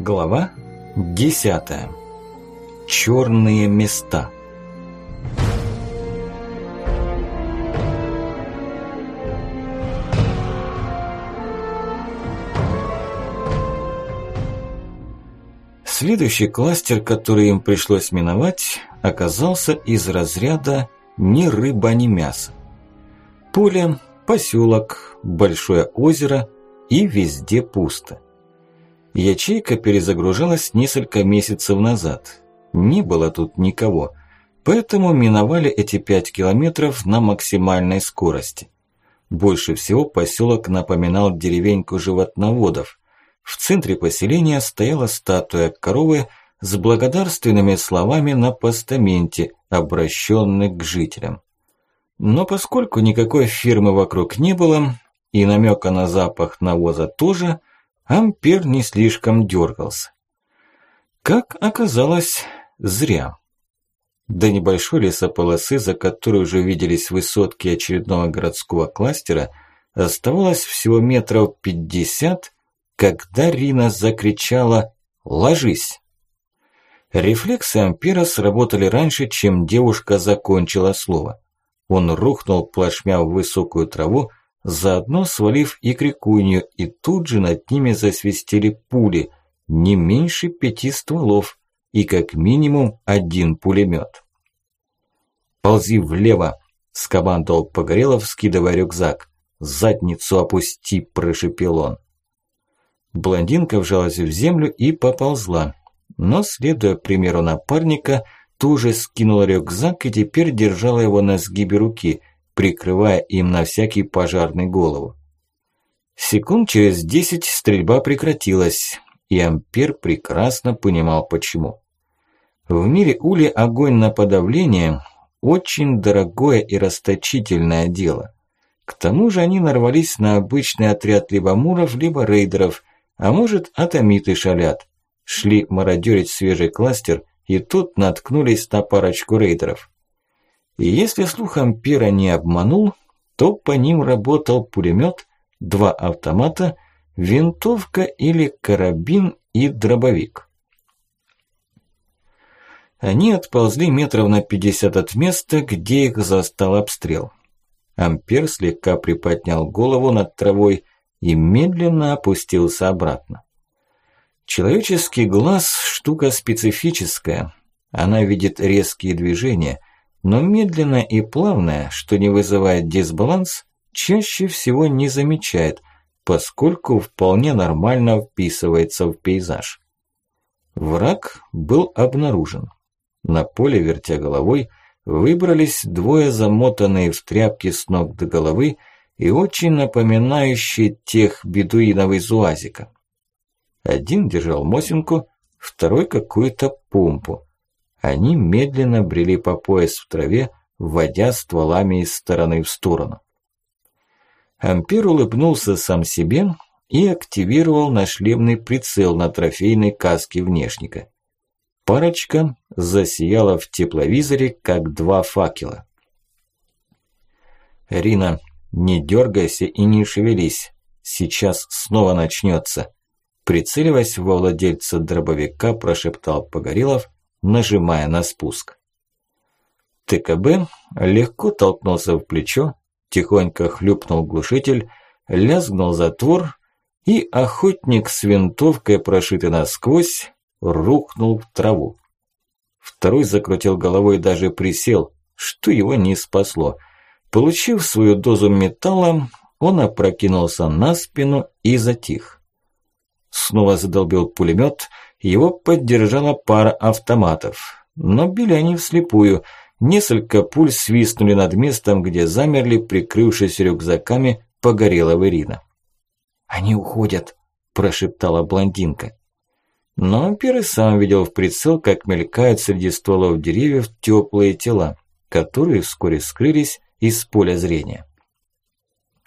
Глава 10. Черные места. Следующий кластер, который им пришлось миновать, оказался из разряда ни рыба, ни мясо. Поле, поселок, большое озеро и везде пусто. Ячейка перезагружалась несколько месяцев назад. Не было тут никого, поэтому миновали эти пять километров на максимальной скорости. Больше всего поселок напоминал деревеньку животноводов. В центре поселения стояла статуя коровы с благодарственными словами на постаменте, обращенной к жителям. Но поскольку никакой фирмы вокруг не было, и намека на запах навоза тоже – Ампер не слишком дергался. Как оказалось, зря. До небольшой лесополосы, за которой уже виделись высотки очередного городского кластера, оставалось всего метров пятьдесят, когда Рина закричала «Ложись!». Рефлексы Ампера сработали раньше, чем девушка закончила слово. Он рухнул плашмя в высокую траву, заодно свалив и крикунью, и тут же над ними засвистели пули, не меньше пяти стволов и как минимум один пулемет. «Ползи влево!» – скомандовал Погорелов, скидывая рюкзак. «Задницу опусти!» – прошепел он. Блондинка вжалась в землю и поползла, но, следуя примеру напарника, тоже скинула рюкзак и теперь держала его на сгибе руки – прикрывая им на всякий пожарный голову. Секунд через десять стрельба прекратилась, и Ампер прекрасно понимал почему. В мире Ули огонь на подавление – очень дорогое и расточительное дело. К тому же они нарвались на обычный отряд либо муров, либо рейдеров, а может атомиты шалят. Шли мародерить свежий кластер и тут наткнулись на парочку рейдеров. И если слух Ампера не обманул, то по ним работал пулемет, два автомата, винтовка или карабин и дробовик. Они отползли метров на 50 от места, где их застал обстрел. Ампер слегка приподнял голову над травой и медленно опустился обратно. Человеческий глаз – штука специфическая. Она видит резкие движения – но медленное и плавное, что не вызывает дисбаланс, чаще всего не замечает, поскольку вполне нормально вписывается в пейзаж. Враг был обнаружен. На поле, вертя головой, выбрались двое замотанные в тряпки с ног до головы и очень напоминающие тех бедуинов из УАЗика. Один держал мосинку, второй какую-то помпу. Они медленно брели по пояс в траве, вводя стволами из стороны в сторону. Ампер улыбнулся сам себе и активировал нашлемный прицел на трофейной каске внешника. Парочка засияла в тепловизоре, как два факела. «Рина, не дергайся и не шевелись. Сейчас снова начнется. Прицеливаясь во владельца дробовика, прошептал Погорелов, нажимая на спуск. ТКБ легко толкнулся в плечо, тихонько хлюпнул глушитель, лязгнул затвор, и охотник с винтовкой, прошитый насквозь, рухнул в траву. Второй закрутил головой и даже присел, что его не спасло. Получив свою дозу металла, он опрокинулся на спину и затих. Снова задолбил пулемет, его поддержала пара автоматов. Но били они вслепую. Несколько пуль свистнули над местом, где замерли, прикрывшись рюкзаками, погорела Ирина. «Они уходят», – прошептала блондинка. Но Ампер и сам видел в прицел, как мелькают среди стволов деревьев теплые тела, которые вскоре скрылись из поля зрения.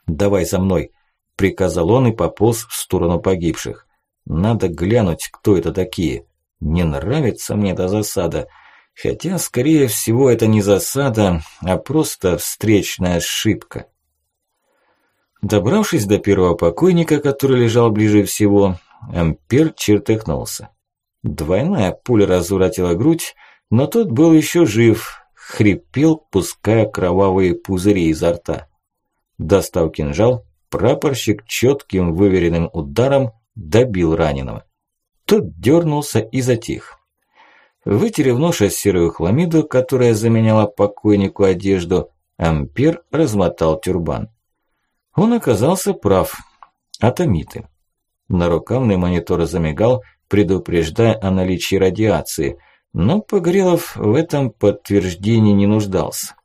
«Давай за мной», – приказал он и пополз в сторону погибших. Надо глянуть, кто это такие. Не нравится мне эта засада. Хотя, скорее всего, это не засада, а просто встречная ошибка. Добравшись до первого покойника, который лежал ближе всего, Ампер чертыхнулся. Двойная пуля разворотила грудь, но тот был еще жив, хрипел, пуская кровавые пузыри изо рта. Достав кинжал, прапорщик четким выверенным ударом добил раненого. Тот дернулся и затих. Вытерев ноша серую хламиду, которая заменяла покойнику одежду, Ампер размотал тюрбан. Он оказался прав. Атомиты. Нарукавный монитор замигал, предупреждая о наличии радиации, но Погрелов в этом подтверждении не нуждался.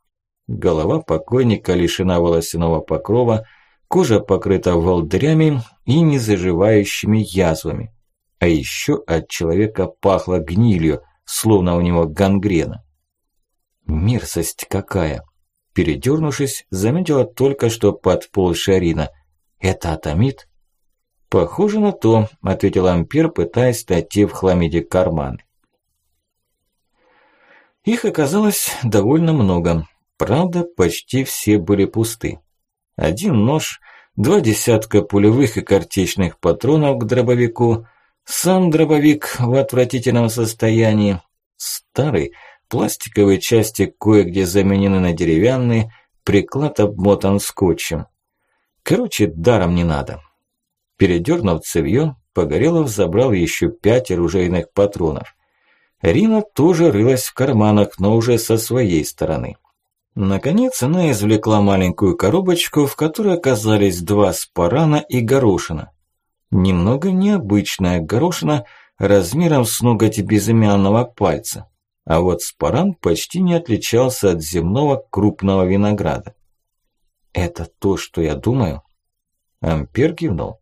Голова покойника лишена волосяного покрова, кожа покрыта волдырями и незаживающими язвами. А еще от человека пахло гнилью, словно у него гангрена. Мерзость какая! Передернувшись, заметила только что подползшая Арина. Это атомит? Похоже на то, ответил Ампер, пытаясь найти в хламиде карманы. Их оказалось довольно много. Правда, почти все были пусты. Один нож, два десятка пулевых и картечных патронов к дробовику, сам дробовик в отвратительном состоянии, старый, пластиковые части кое-где заменены на деревянные, приклад обмотан скотчем. Короче, даром не надо. Передернув цевьё, Погорелов забрал еще пять оружейных патронов. Рина тоже рылась в карманах, но уже со своей стороны. Наконец она извлекла маленькую коробочку, в которой оказались два спарана и горошина. Немного необычная горошина размером с ноготь безымянного пальца, а вот спаран почти не отличался от земного крупного винограда. «Это то, что я думаю?» Ампер кивнул.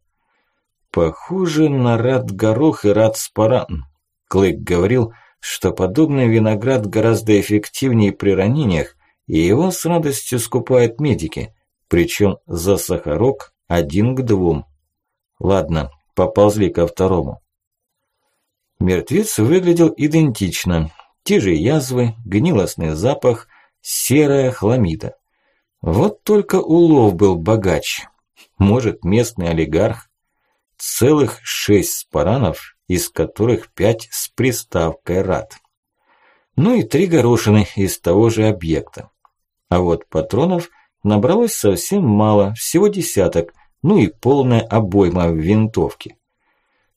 «Похоже на рад-горох и рад-спаран», Клык говорил, что подобный виноград гораздо эффективнее при ранениях, и его с радостью скупают медики, причем за сахарок один к двум. Ладно, поползли ко второму. Мертвец выглядел идентично. Те же язвы, гнилостный запах, серая хламида. Вот только улов был богач. Может, местный олигарх. Целых шесть спаранов, из которых пять с приставкой «рад». Ну и три горошины из того же объекта. А вот патронов набралось совсем мало, всего десяток, ну и полная обойма в винтовке.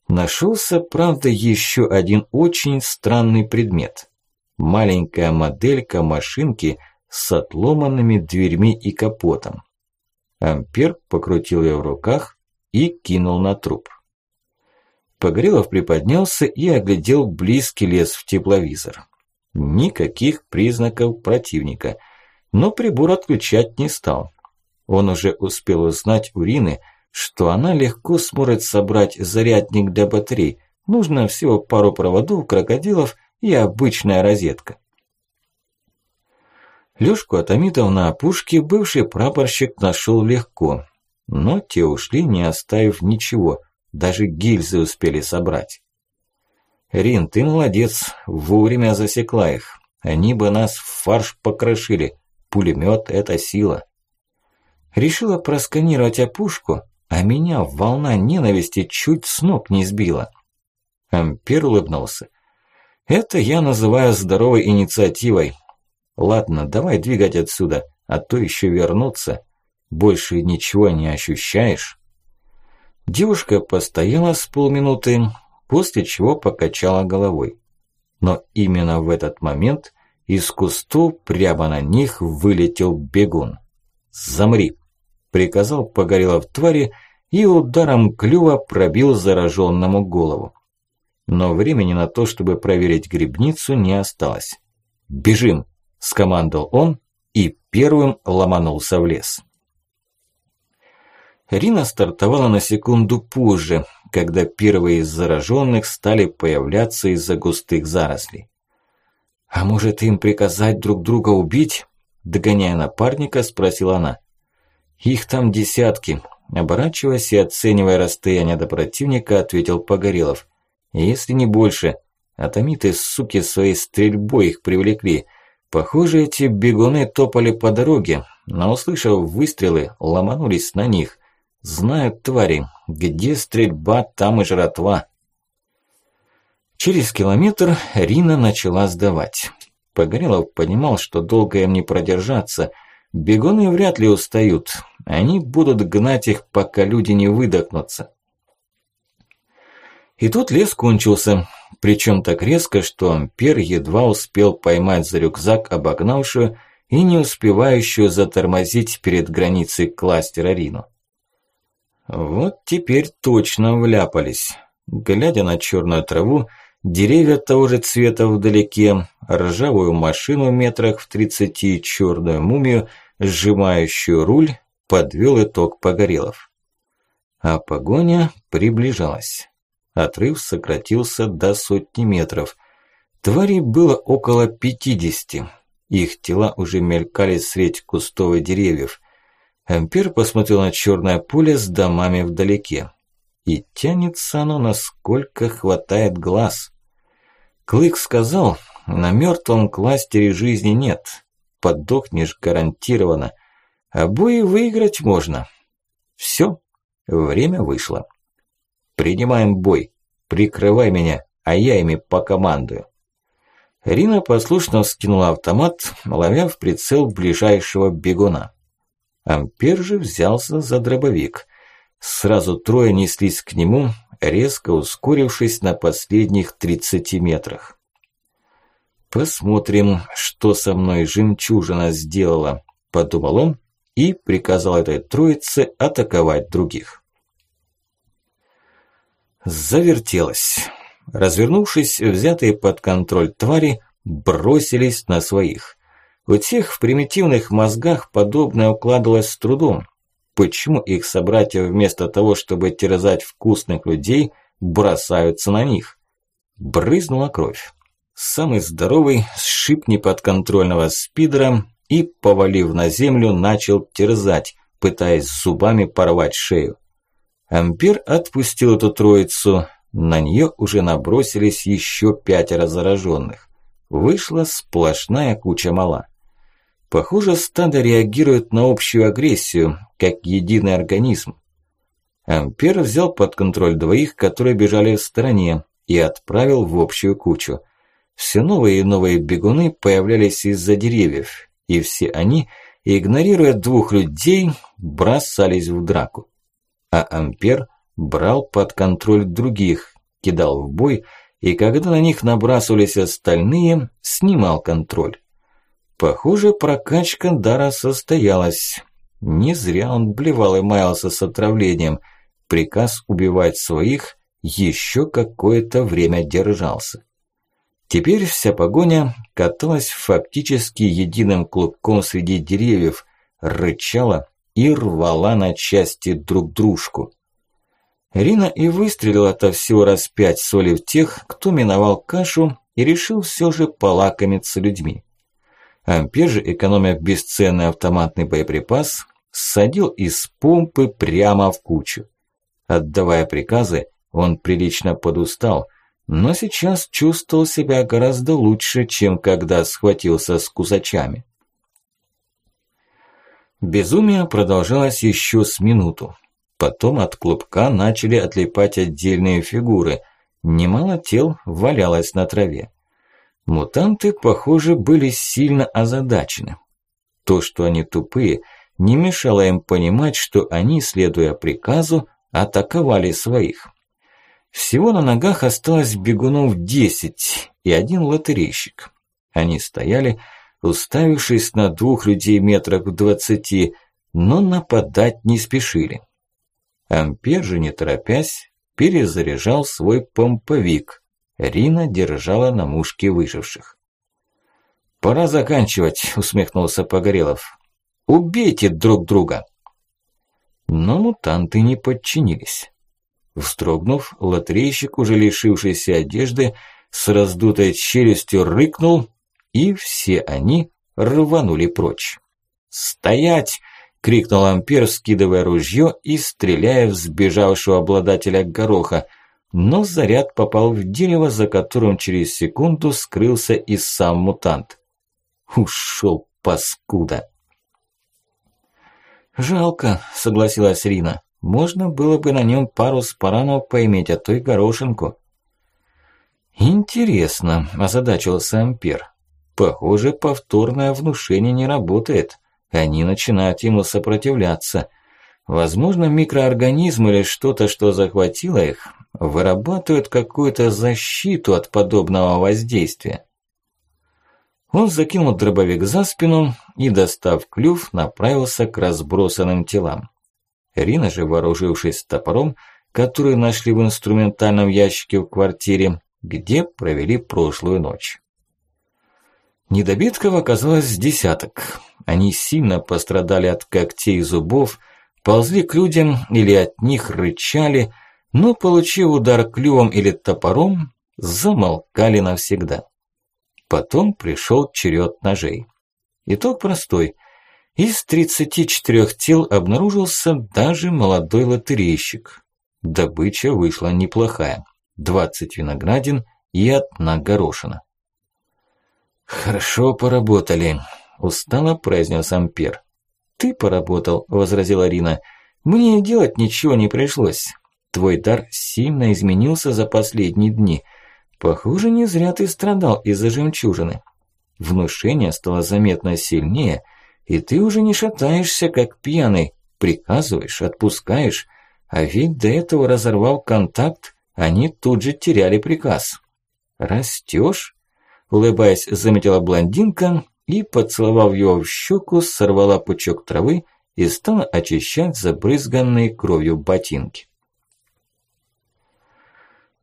Нашелся, правда, еще один очень странный предмет. Маленькая моделька машинки с отломанными дверьми и капотом. Ампер покрутил ее в руках и кинул на труп. Погорелов приподнялся и оглядел близкий лес в тепловизор. Никаких признаков противника, но прибор отключать не стал. Он уже успел узнать у Рины, что она легко сможет собрать зарядник для батарей. Нужно всего пару проводов, крокодилов и обычная розетка. Лёшку Атомитов на опушке бывший прапорщик нашел легко, но те ушли, не оставив ничего, даже гильзы успели собрать. «Рин, ты молодец, вовремя засекла их. Они бы нас в фарш покрошили. Пулемет – это сила». Решила просканировать опушку, а меня волна ненависти чуть с ног не сбила. Ампер улыбнулся. Это я называю здоровой инициативой. Ладно, давай двигать отсюда, а то еще вернуться. Больше ничего не ощущаешь? Девушка постояла с полминуты, после чего покачала головой. Но именно в этот момент из кустов прямо на них вылетел бегун. «Замри!» приказал Погорелов твари и ударом клюва пробил зараженному голову. Но времени на то, чтобы проверить грибницу, не осталось. «Бежим!» – скомандовал он и первым ломанулся в лес. Рина стартовала на секунду позже, когда первые из зараженных стали появляться из-за густых зарослей. «А может им приказать друг друга убить?» Догоняя напарника, спросила она. «Их там десятки», – оборачиваясь и оценивая расстояние до противника, ответил Погорелов. «Если не больше. Атомиты, суки, своей стрельбой их привлекли. Похоже, эти бегуны топали по дороге, но, услышав выстрелы, ломанулись на них. Знают твари, где стрельба, там и жратва. Через километр Рина начала сдавать. Погорелов понимал, что долго им не продержаться. Бегуны вряд ли устают. Они будут гнать их, пока люди не выдохнутся. И тут лес кончился, причем так резко, что Ампер едва успел поймать за рюкзак обогнавшую и не успевающую затормозить перед границей кластера Рину. Вот теперь точно вляпались. Глядя на черную траву, деревья того же цвета вдалеке, ржавую машину метрах в тридцати, черную мумию, сжимающую руль, подвел итог Погорелов. А погоня приближалась. Отрыв сократился до сотни метров. Тварей было около пятидесяти. Их тела уже мелькали средь кустов и деревьев. Ампер посмотрел на черное поле с домами вдалеке. И тянется оно, насколько хватает глаз. Клык сказал, на мертвом кластере жизни нет. Подохнешь гарантированно. А бои выиграть можно. Все, время вышло. Принимаем бой. Прикрывай меня, а я ими покомандую. Рина послушно вскинула автомат, ловя в прицел ближайшего бегуна. Ампер же взялся за дробовик. Сразу трое неслись к нему, резко ускорившись на последних 30 метрах. «Посмотрим, что со мной жемчужина сделала», – подумал он и приказал этой троице атаковать других. Завертелось. Развернувшись, взятые под контроль твари бросились на своих. У тех в примитивных мозгах подобное укладывалось с трудом. Почему их собратья вместо того, чтобы терзать вкусных людей, бросаются на них? Брызнула кровь. Самый здоровый сшиб неподконтрольного спидера и, повалив на землю, начал терзать, пытаясь зубами порвать шею. Ампер отпустил эту троицу, на нее уже набросились еще пятеро зараженных. Вышла сплошная куча мала. Похоже, стадо реагирует на общую агрессию, как единый организм. Ампер взял под контроль двоих, которые бежали в стороне, и отправил в общую кучу. Все новые и новые бегуны появлялись из-за деревьев, и все они, игнорируя двух людей, бросались в драку. А Ампер брал под контроль других, кидал в бой, и когда на них набрасывались остальные, снимал контроль. Похоже, прокачка дара состоялась. Не зря он блевал и маялся с отравлением. Приказ убивать своих еще какое-то время держался. Теперь вся погоня каталась фактически единым клубком среди деревьев, рычала и рвала на части друг дружку. Рина и выстрелила-то всего раз пять соли в тех, кто миновал кашу и решил все же полакомиться людьми. Ампер же, экономя бесценный автоматный боеприпас, садил из помпы прямо в кучу. Отдавая приказы, он прилично подустал, но сейчас чувствовал себя гораздо лучше, чем когда схватился с кусачами. Безумие продолжалось еще с минуту. Потом от клубка начали отлипать отдельные фигуры. Немало тел валялось на траве. Мутанты, похоже, были сильно озадачены. То, что они тупые, не мешало им понимать, что они, следуя приказу, атаковали своих. Всего на ногах осталось бегунов десять и один лотерейщик. Они стояли, уставившись на двух людей метрах в двадцати, но нападать не спешили. Ампер же, не торопясь, перезаряжал свой помповик, Рина держала на мушке выживших. «Пора заканчивать», – усмехнулся Погорелов. «Убейте друг друга!» Но мутанты не подчинились. Вздрогнув, лотерейщик, уже лишившийся одежды, с раздутой челюстью рыкнул, и все они рванули прочь. «Стоять!» – крикнул Ампер, скидывая ружье и стреляя в сбежавшего обладателя гороха – но заряд попал в дерево, за которым через секунду скрылся и сам мутант. Ушел паскуда. «Жалко», – согласилась Рина. можно было бы на нем пару спаранов поиметь, а то и горошинку. Интересно, озадачился Ампер. Похоже, повторное внушение не работает. Они начинают ему сопротивляться. Возможно, микроорганизм или что-то, что захватило их, вырабатывают какую-то защиту от подобного воздействия. Он закинул дробовик за спину и, достав клюв, направился к разбросанным телам. Рина же, вооружившись топором, который нашли в инструментальном ящике в квартире, где провели прошлую ночь. Недобитков оказалось десяток. Они сильно пострадали от когтей и зубов, ползли к людям или от них рычали, но, получив удар клювом или топором, замолкали навсегда. Потом пришел черед ножей. Итог простой. Из 34 тел обнаружился даже молодой лотерейщик. Добыча вышла неплохая. 20 виноградин и одна горошина. «Хорошо поработали», – устало произнес Ампер. «Ты поработал», – возразила Рина. «Мне делать ничего не пришлось. Твой дар сильно изменился за последние дни. Похоже, не зря ты страдал из-за жемчужины. Внушение стало заметно сильнее, и ты уже не шатаешься, как пьяный, приказываешь, отпускаешь, а ведь до этого разорвал контакт, они тут же теряли приказ. Растёшь? Улыбаясь, заметила блондинка и, поцеловав его в щеку, сорвала пучок травы и стала очищать забрызганные кровью ботинки.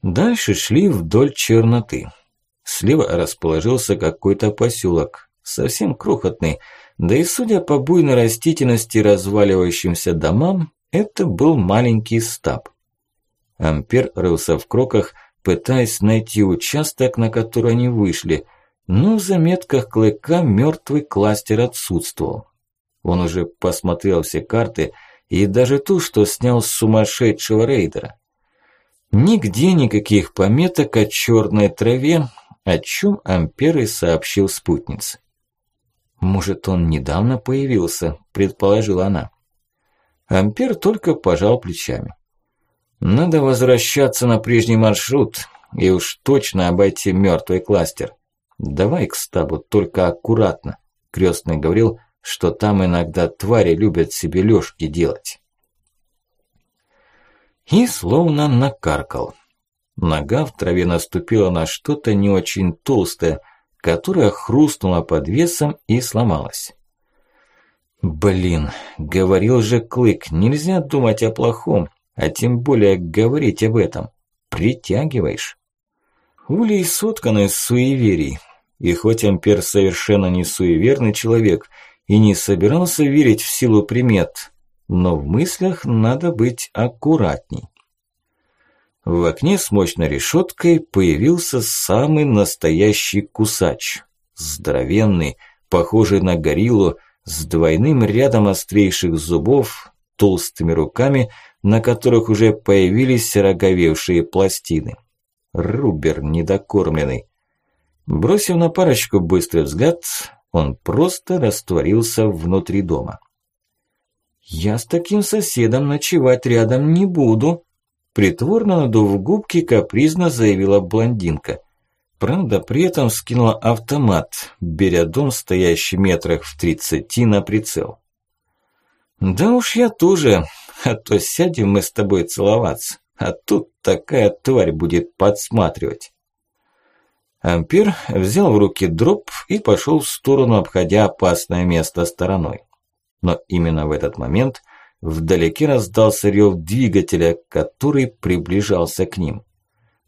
Дальше шли вдоль черноты. Слева расположился какой-то поселок, совсем крохотный, да и судя по буйной растительности разваливающимся домам, это был маленький стаб. Ампер рылся в кроках, пытаясь найти участок, на который они вышли, но в заметках клыка мертвый кластер отсутствовал. Он уже посмотрел все карты и даже ту, что снял с сумасшедшего рейдера. Нигде никаких пометок о черной траве, о чем Ампер и сообщил спутнице. «Может, он недавно появился», – предположила она. Ампер только пожал плечами. Надо возвращаться на прежний маршрут и уж точно обойти мертвый кластер. Давай к стабу, только аккуратно. Крестный говорил, что там иногда твари любят себе лёжки делать. И словно накаркал. Нога в траве наступила на что-то не очень толстое, которое хрустнуло под весом и сломалось. Блин, говорил же Клык, нельзя думать о плохом а тем более говорить об этом. Притягиваешь. Улей соткан из суеверий, и хоть Ампер совершенно не суеверный человек и не собирался верить в силу примет, но в мыслях надо быть аккуратней. В окне с мощной решеткой появился самый настоящий кусач. Здоровенный, похожий на гориллу, с двойным рядом острейших зубов, толстыми руками – на которых уже появились роговевшие пластины. Рубер недокормленный. Бросив на парочку быстрый взгляд, он просто растворился внутри дома. «Я с таким соседом ночевать рядом не буду», притворно надув губки, капризно заявила блондинка. Правда, при этом скинула автомат, беря дом, стоящий метрах в тридцати на прицел. «Да уж я тоже, а то сядем мы с тобой целоваться, а тут такая тварь будет подсматривать». Ампер взял в руки дроп и пошел в сторону, обходя опасное место стороной. Но именно в этот момент вдалеке раздался рев двигателя, который приближался к ним.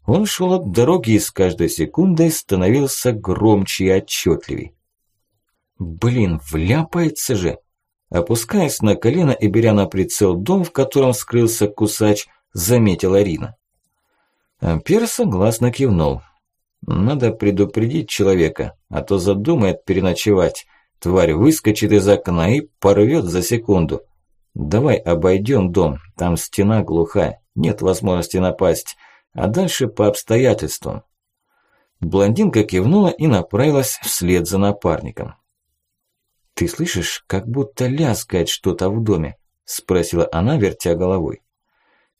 Он шел от дороги и с каждой секундой становился громче и отчетливей. «Блин, вляпается же!» Опускаясь на колено и беря на прицел дом, в котором скрылся кусач, заметила Рина. Ампер согласно кивнул. Надо предупредить человека, а то задумает переночевать. Тварь выскочит из окна и порвет за секунду. Давай обойдем дом, там стена глухая, нет возможности напасть, а дальше по обстоятельствам. Блондинка кивнула и направилась вслед за напарником. «Ты слышишь, как будто лязгает что-то в доме?» – спросила она, вертя головой.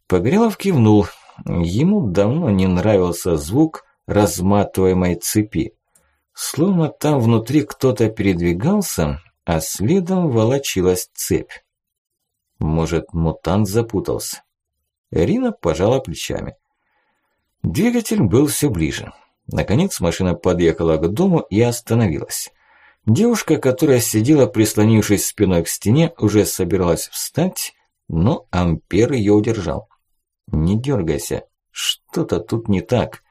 Погрелов кивнул. Ему давно не нравился звук разматываемой цепи. Словно там внутри кто-то передвигался, а следом волочилась цепь. Может, мутант запутался? Рина пожала плечами. Двигатель был все ближе. Наконец машина подъехала к дому и остановилась. Девушка, которая сидела, прислонившись спиной к стене, уже собиралась встать, но Ампер ее удержал. «Не дергайся, что-то тут не так.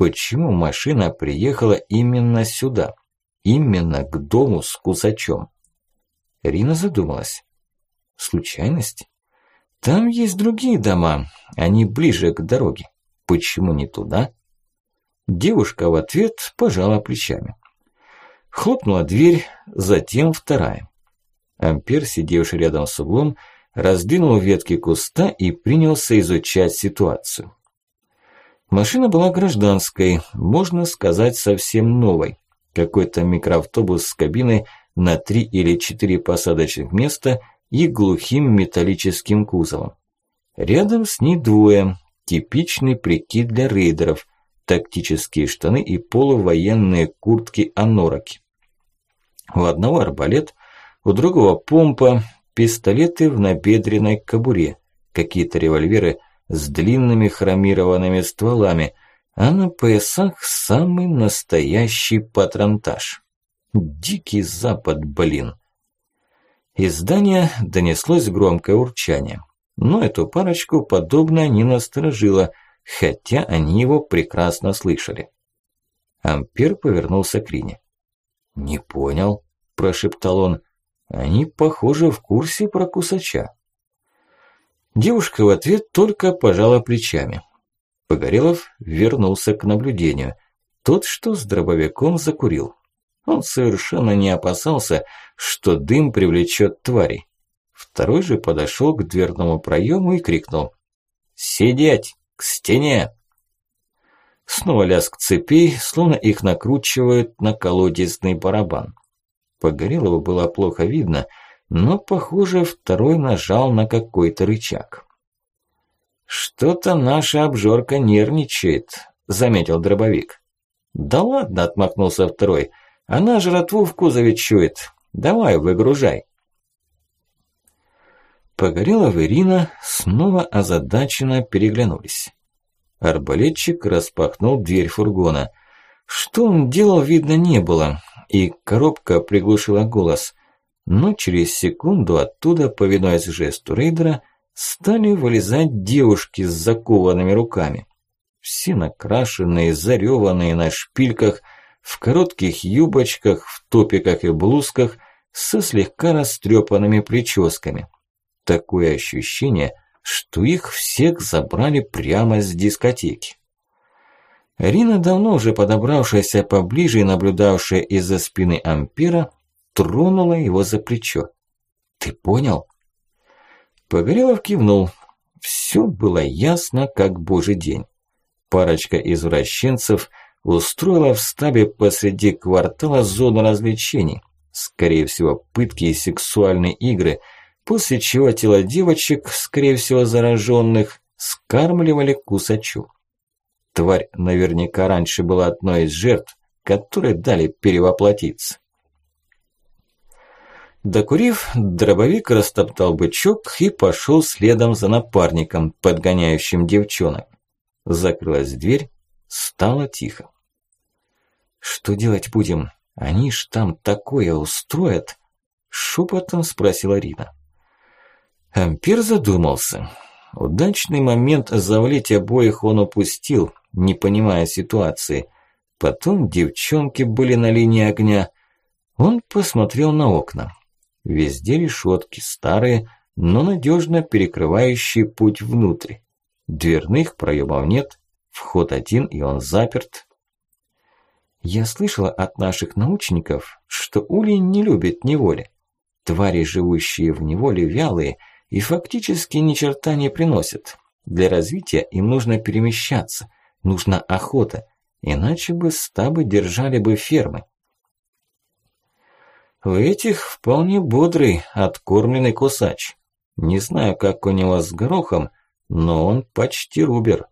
Почему машина приехала именно сюда? Именно к дому с кусачом?» Рина задумалась. «Случайность? Там есть другие дома, они ближе к дороге. Почему не туда?» Девушка в ответ пожала плечами. Хлопнула дверь, затем вторая. Ампер, сидевший рядом с углом, раздвинул ветки куста и принялся изучать ситуацию. Машина была гражданской, можно сказать, совсем новой. Какой-то микроавтобус с кабиной на три или четыре посадочных места и глухим металлическим кузовом. Рядом с ней двое, типичный прикид для рейдеров, тактические штаны и полувоенные куртки-анораки. У одного арбалет, у другого помпа, пистолеты в набедренной кобуре, какие-то револьверы с длинными хромированными стволами, а на поясах самый настоящий патронтаж. Дикий запад, блин. Из здания донеслось громкое урчание, но эту парочку подобное не насторожило – хотя они его прекрасно слышали. Ампер повернулся к Рине. «Не понял», – прошептал он. «Они, похоже, в курсе про кусача». Девушка в ответ только пожала плечами. Погорелов вернулся к наблюдению. Тот, что с дробовиком закурил. Он совершенно не опасался, что дым привлечет тварей. Второй же подошел к дверному проему и крикнул. «Сидеть!» К стене!» Снова лязг цепей, словно их накручивают на колодезный барабан. Погорелого было плохо видно, но, похоже, второй нажал на какой-то рычаг. «Что-то наша обжорка нервничает», – заметил дробовик. «Да ладно», – отмахнулся второй, – «она жратву в кузове чует. Давай, выгружай». Погорелов и Ирина снова озадаченно переглянулись. Арбалетчик распахнул дверь фургона. Что он делал, видно, не было, и коробка приглушила голос. Но через секунду оттуда, повинуясь жесту рейдера, стали вылезать девушки с закованными руками. Все накрашенные, зарёванные на шпильках, в коротких юбочках, в топиках и блузках, со слегка растрепанными прическами. Такое ощущение, что их всех забрали прямо с дискотеки. Рина, давно уже подобравшаяся поближе и наблюдавшая из-за спины Ампера, тронула его за плечо. «Ты понял?» Погорелов кивнул. Все было ясно, как божий день. Парочка извращенцев устроила в стабе посреди квартала зону развлечений. Скорее всего, пытки и сексуальные игры – после чего тело девочек, скорее всего зараженных, скармливали кусачу. Тварь наверняка раньше была одной из жертв, которые дали перевоплотиться. Докурив, дробовик растоптал бычок и пошел следом за напарником, подгоняющим девчонок. Закрылась дверь, стало тихо. «Что делать будем? Они ж там такое устроят?» Шепотом спросила Рина. Ампер задумался. Удачный момент завалить обоих он упустил, не понимая ситуации. Потом девчонки были на линии огня. Он посмотрел на окна. Везде решетки, старые, но надежно перекрывающие путь внутрь. Дверных проемов нет, вход один и он заперт. Я слышала от наших научников, что улей не любит неволи. Твари, живущие в неволе, вялые – и фактически ни черта не приносят. Для развития им нужно перемещаться, нужна охота, иначе бы стабы держали бы фермы. У этих вполне бодрый, откормленный кусач. Не знаю, как у него с горохом, но он почти рубер.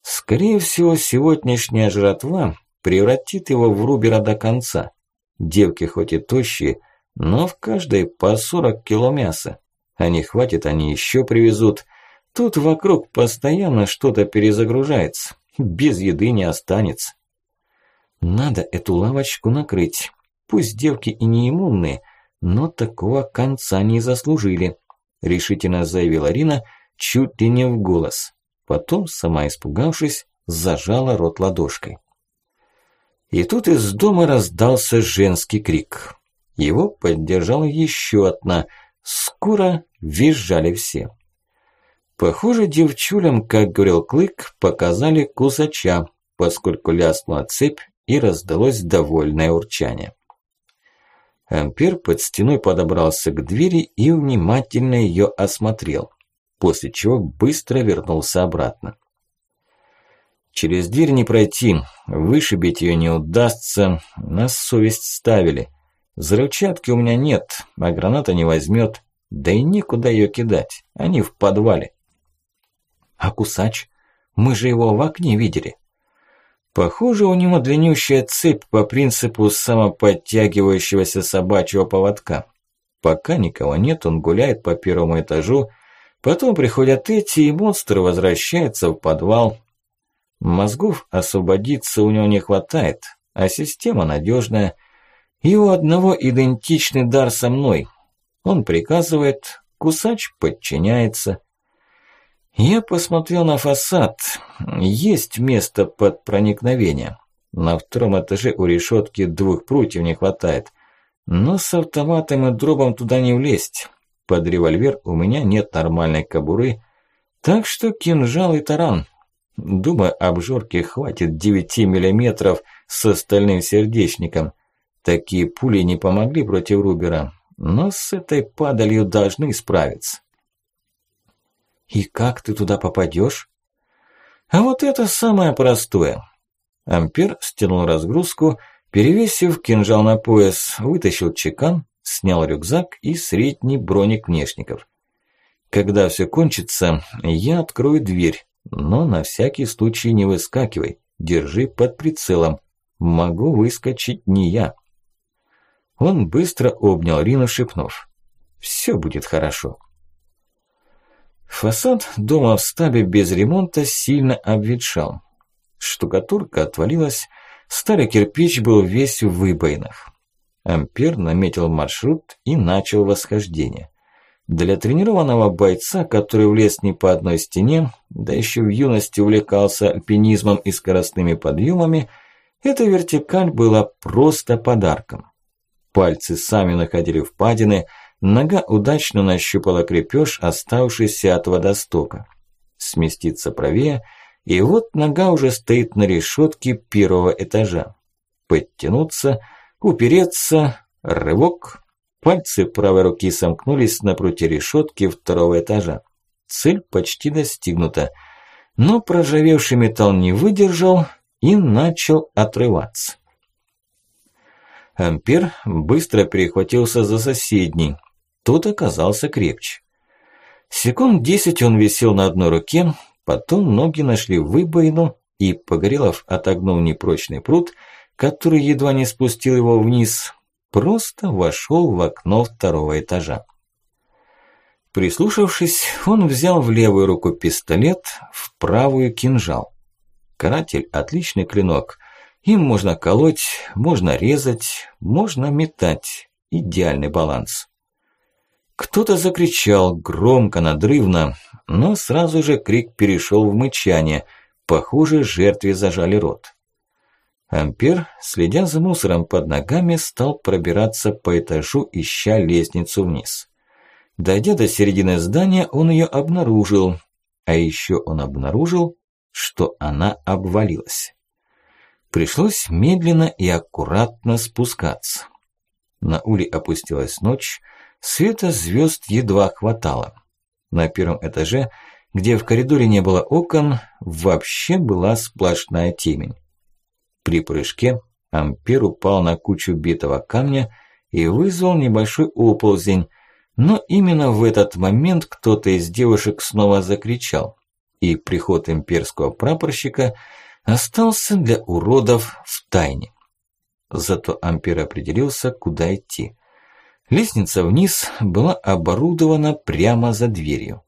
Скорее всего, сегодняшняя жратва превратит его в рубера до конца. Девки хоть и тощие, но в каждой по 40 кило мяса. А не хватит, они еще привезут. Тут вокруг постоянно что-то перезагружается. Без еды не останется. Надо эту лавочку накрыть. Пусть девки и не иммунные, но такого конца не заслужили, решительно заявила Рина, чуть ли не в голос. Потом, сама испугавшись, зажала рот ладошкой. И тут из дома раздался женский крик. Его поддержала еще одна. Скоро визжали все. Похоже, девчулям, как говорил Клык, показали кусача, поскольку ляснула цепь и раздалось довольное урчание. Ампер под стеной подобрался к двери и внимательно ее осмотрел, после чего быстро вернулся обратно. Через дверь не пройти, вышибить ее не удастся, нас совесть ставили. Взрывчатки у меня нет, а граната не возьмет, да и некуда ее кидать, они в подвале. А кусач? Мы же его в окне видели. Похоже, у него длиннющая цепь по принципу самоподтягивающегося собачьего поводка. Пока никого нет, он гуляет по первому этажу, потом приходят эти, и монстр возвращается в подвал. Мозгов освободиться у него не хватает, а система надежная. И у одного идентичный дар со мной. Он приказывает, кусач подчиняется. Я посмотрел на фасад. Есть место под проникновение. На втором этаже у решетки двух прутьев не хватает. Но с автоматом и дробом туда не влезть. Под револьвер у меня нет нормальной кобуры. Так что кинжал и таран. Думаю, обжорки хватит 9 миллиметров с остальным сердечником. Такие пули не помогли против Рубера. Но с этой падалью должны справиться. И как ты туда попадешь? А вот это самое простое. Ампер стянул разгрузку, перевесив кинжал на пояс, вытащил чекан, снял рюкзак и средний броник внешников. Когда все кончится, я открою дверь, но на всякий случай не выскакивай, держи под прицелом. Могу выскочить не я. Он быстро обнял Рину, шепнув. Все будет хорошо. Фасад дома в стабе без ремонта сильно обветшал. Штукатурка отвалилась, старый кирпич был весь в выбоинах. Ампер наметил маршрут и начал восхождение. Для тренированного бойца, который влез не по одной стене, да еще в юности увлекался альпинизмом и скоростными подъемами, эта вертикаль была просто подарком. Пальцы сами находили впадины – Нога удачно нащупала крепеж, оставшийся от водостока. Сместиться правее, и вот нога уже стоит на решетке первого этажа. Подтянуться, упереться, рывок. Пальцы правой руки сомкнулись на пруте решетки второго этажа. Цель почти достигнута, но проржавевший металл не выдержал и начал отрываться. Ампер быстро перехватился за соседний, тот оказался крепче. Секунд десять он висел на одной руке, потом ноги нашли выбоину, и Погорелов отогнул непрочный пруд, который едва не спустил его вниз, просто вошел в окно второго этажа. Прислушавшись, он взял в левую руку пистолет, в правую кинжал. Каратель – отличный клинок. Им можно колоть, можно резать, можно метать. Идеальный баланс. Кто-то закричал громко, надрывно, но сразу же крик перешел в мычание. Похоже, жертве зажали рот. Ампер, следя за мусором под ногами, стал пробираться по этажу, ища лестницу вниз. Дойдя до середины здания, он ее обнаружил. А еще он обнаружил, что она обвалилась. Пришлось медленно и аккуратно спускаться. На уле опустилась ночь, Света звезд едва хватало. На первом этаже, где в коридоре не было окон, вообще была сплошная темень. При прыжке Ампер упал на кучу битого камня и вызвал небольшой оползень, но именно в этот момент кто-то из девушек снова закричал. и приход имперского прапорщика остался для уродов в тайне. Зато Ампер определился, куда идти. Лестница вниз была оборудована прямо за дверью.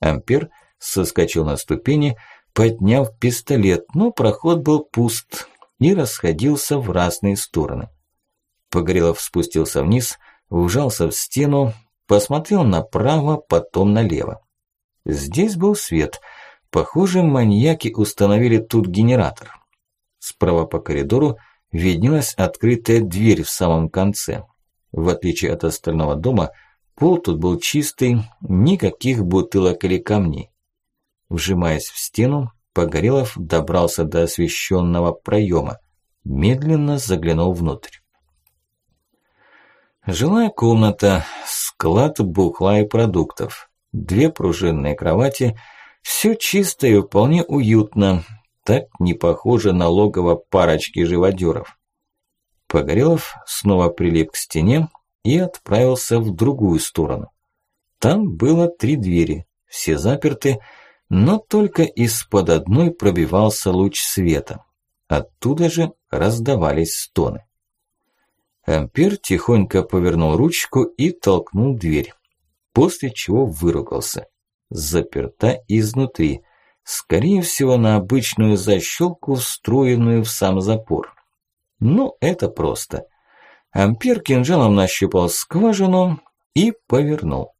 Ампер соскочил на ступени, подняв пистолет, но проход был пуст и расходился в разные стороны. Погорелов спустился вниз, вжался в стену, посмотрел направо, потом налево. Здесь был свет. Похоже, маньяки установили тут генератор. Справа по коридору виднелась открытая дверь в самом конце. В отличие от остального дома, пол тут был чистый, никаких бутылок или камней. Вжимаясь в стену, Погорелов добрался до освещенного проема, медленно заглянул внутрь. Жилая комната, склад бухла и продуктов, две пружинные кровати, все чисто и вполне уютно, так не похоже на логово парочки живодеров. Погорелов снова прилип к стене и отправился в другую сторону. Там было три двери, все заперты, но только из-под одной пробивался луч света. Оттуда же раздавались стоны. Ампер тихонько повернул ручку и толкнул дверь, после чего выругался. Заперта изнутри, скорее всего на обычную защелку, встроенную в сам запор. Ну, это просто. Ампер кинжалом нащупал скважину и повернул.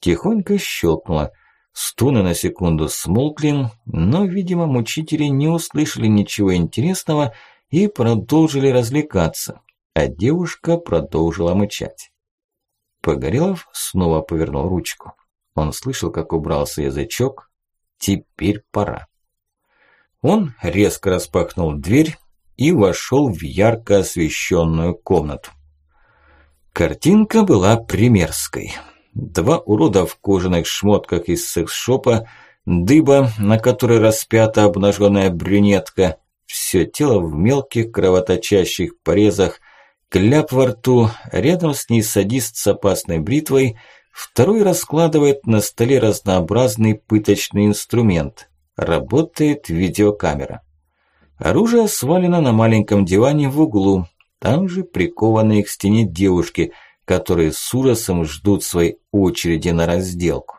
Тихонько щелкнуло – Стуны на секунду смолкли, но, видимо, мучители не услышали ничего интересного и продолжили развлекаться, а девушка продолжила мычать. Погорелов снова повернул ручку. Он слышал, как убрался язычок. Теперь пора. Он резко распахнул дверь и вошел в ярко освещенную комнату. Картинка была примерской. Два урода в кожаных шмотках из секс-шопа, дыба, на которой распята обнаженная брюнетка, все тело в мелких кровоточащих порезах, кляп во рту, рядом с ней садист с опасной бритвой, второй раскладывает на столе разнообразный пыточный инструмент. Работает видеокамера. Оружие свалено на маленьком диване в углу, там же прикованные к стене девушки – которые с ужасом ждут своей очереди на разделку.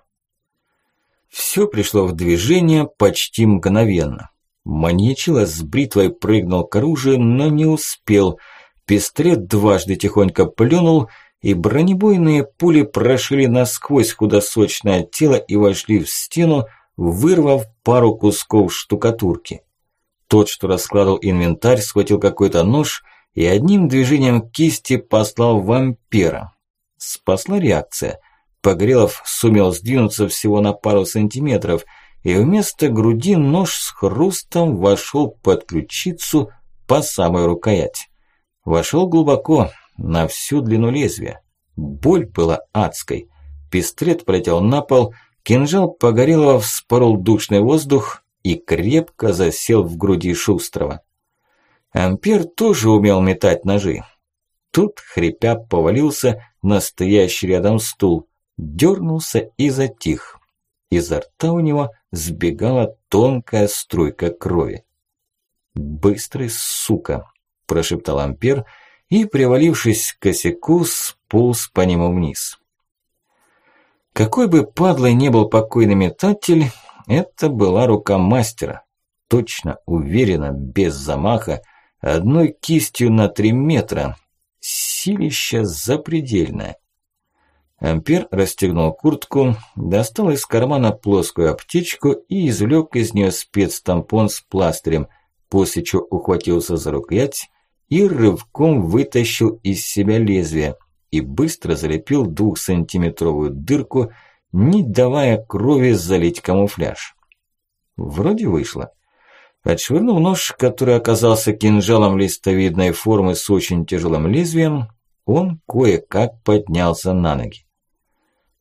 Все пришло в движение почти мгновенно. Маньячила с бритвой прыгнул к оружию, но не успел. Пистолет дважды тихонько плюнул, и бронебойные пули прошли насквозь худосочное тело и вошли в стену, вырвав пару кусков штукатурки. Тот, что раскладывал инвентарь, схватил какой-то нож – и одним движением кисти послал вампира. Спасла реакция. Погрелов сумел сдвинуться всего на пару сантиметров, и вместо груди нож с хрустом вошел под ключицу по самой рукоять. Вошел глубоко, на всю длину лезвия. Боль была адской. Пистолет полетел на пол, кинжал Погорелова вспорол душный воздух и крепко засел в груди Шустрова. Ампер тоже умел метать ножи. Тут, хрипя, повалился настоящий рядом стул, дернулся и затих. Изо рта у него сбегала тонкая струйка крови. «Быстрый, сука!» – прошептал Ампер и, привалившись к косяку, сполз по нему вниз. Какой бы падлой не был покойный метатель, это была рука мастера. Точно, уверенно, без замаха – одной кистью на три метра. Силища запредельное. Ампер расстегнул куртку, достал из кармана плоскую аптечку и извлек из нее спецтампон с пластырем, после чего ухватился за рукоять и рывком вытащил из себя лезвие и быстро залепил двухсантиметровую дырку, не давая крови залить камуфляж. Вроде вышло. Отшвырнув нож, который оказался кинжалом листовидной формы с очень тяжелым лезвием, он кое-как поднялся на ноги.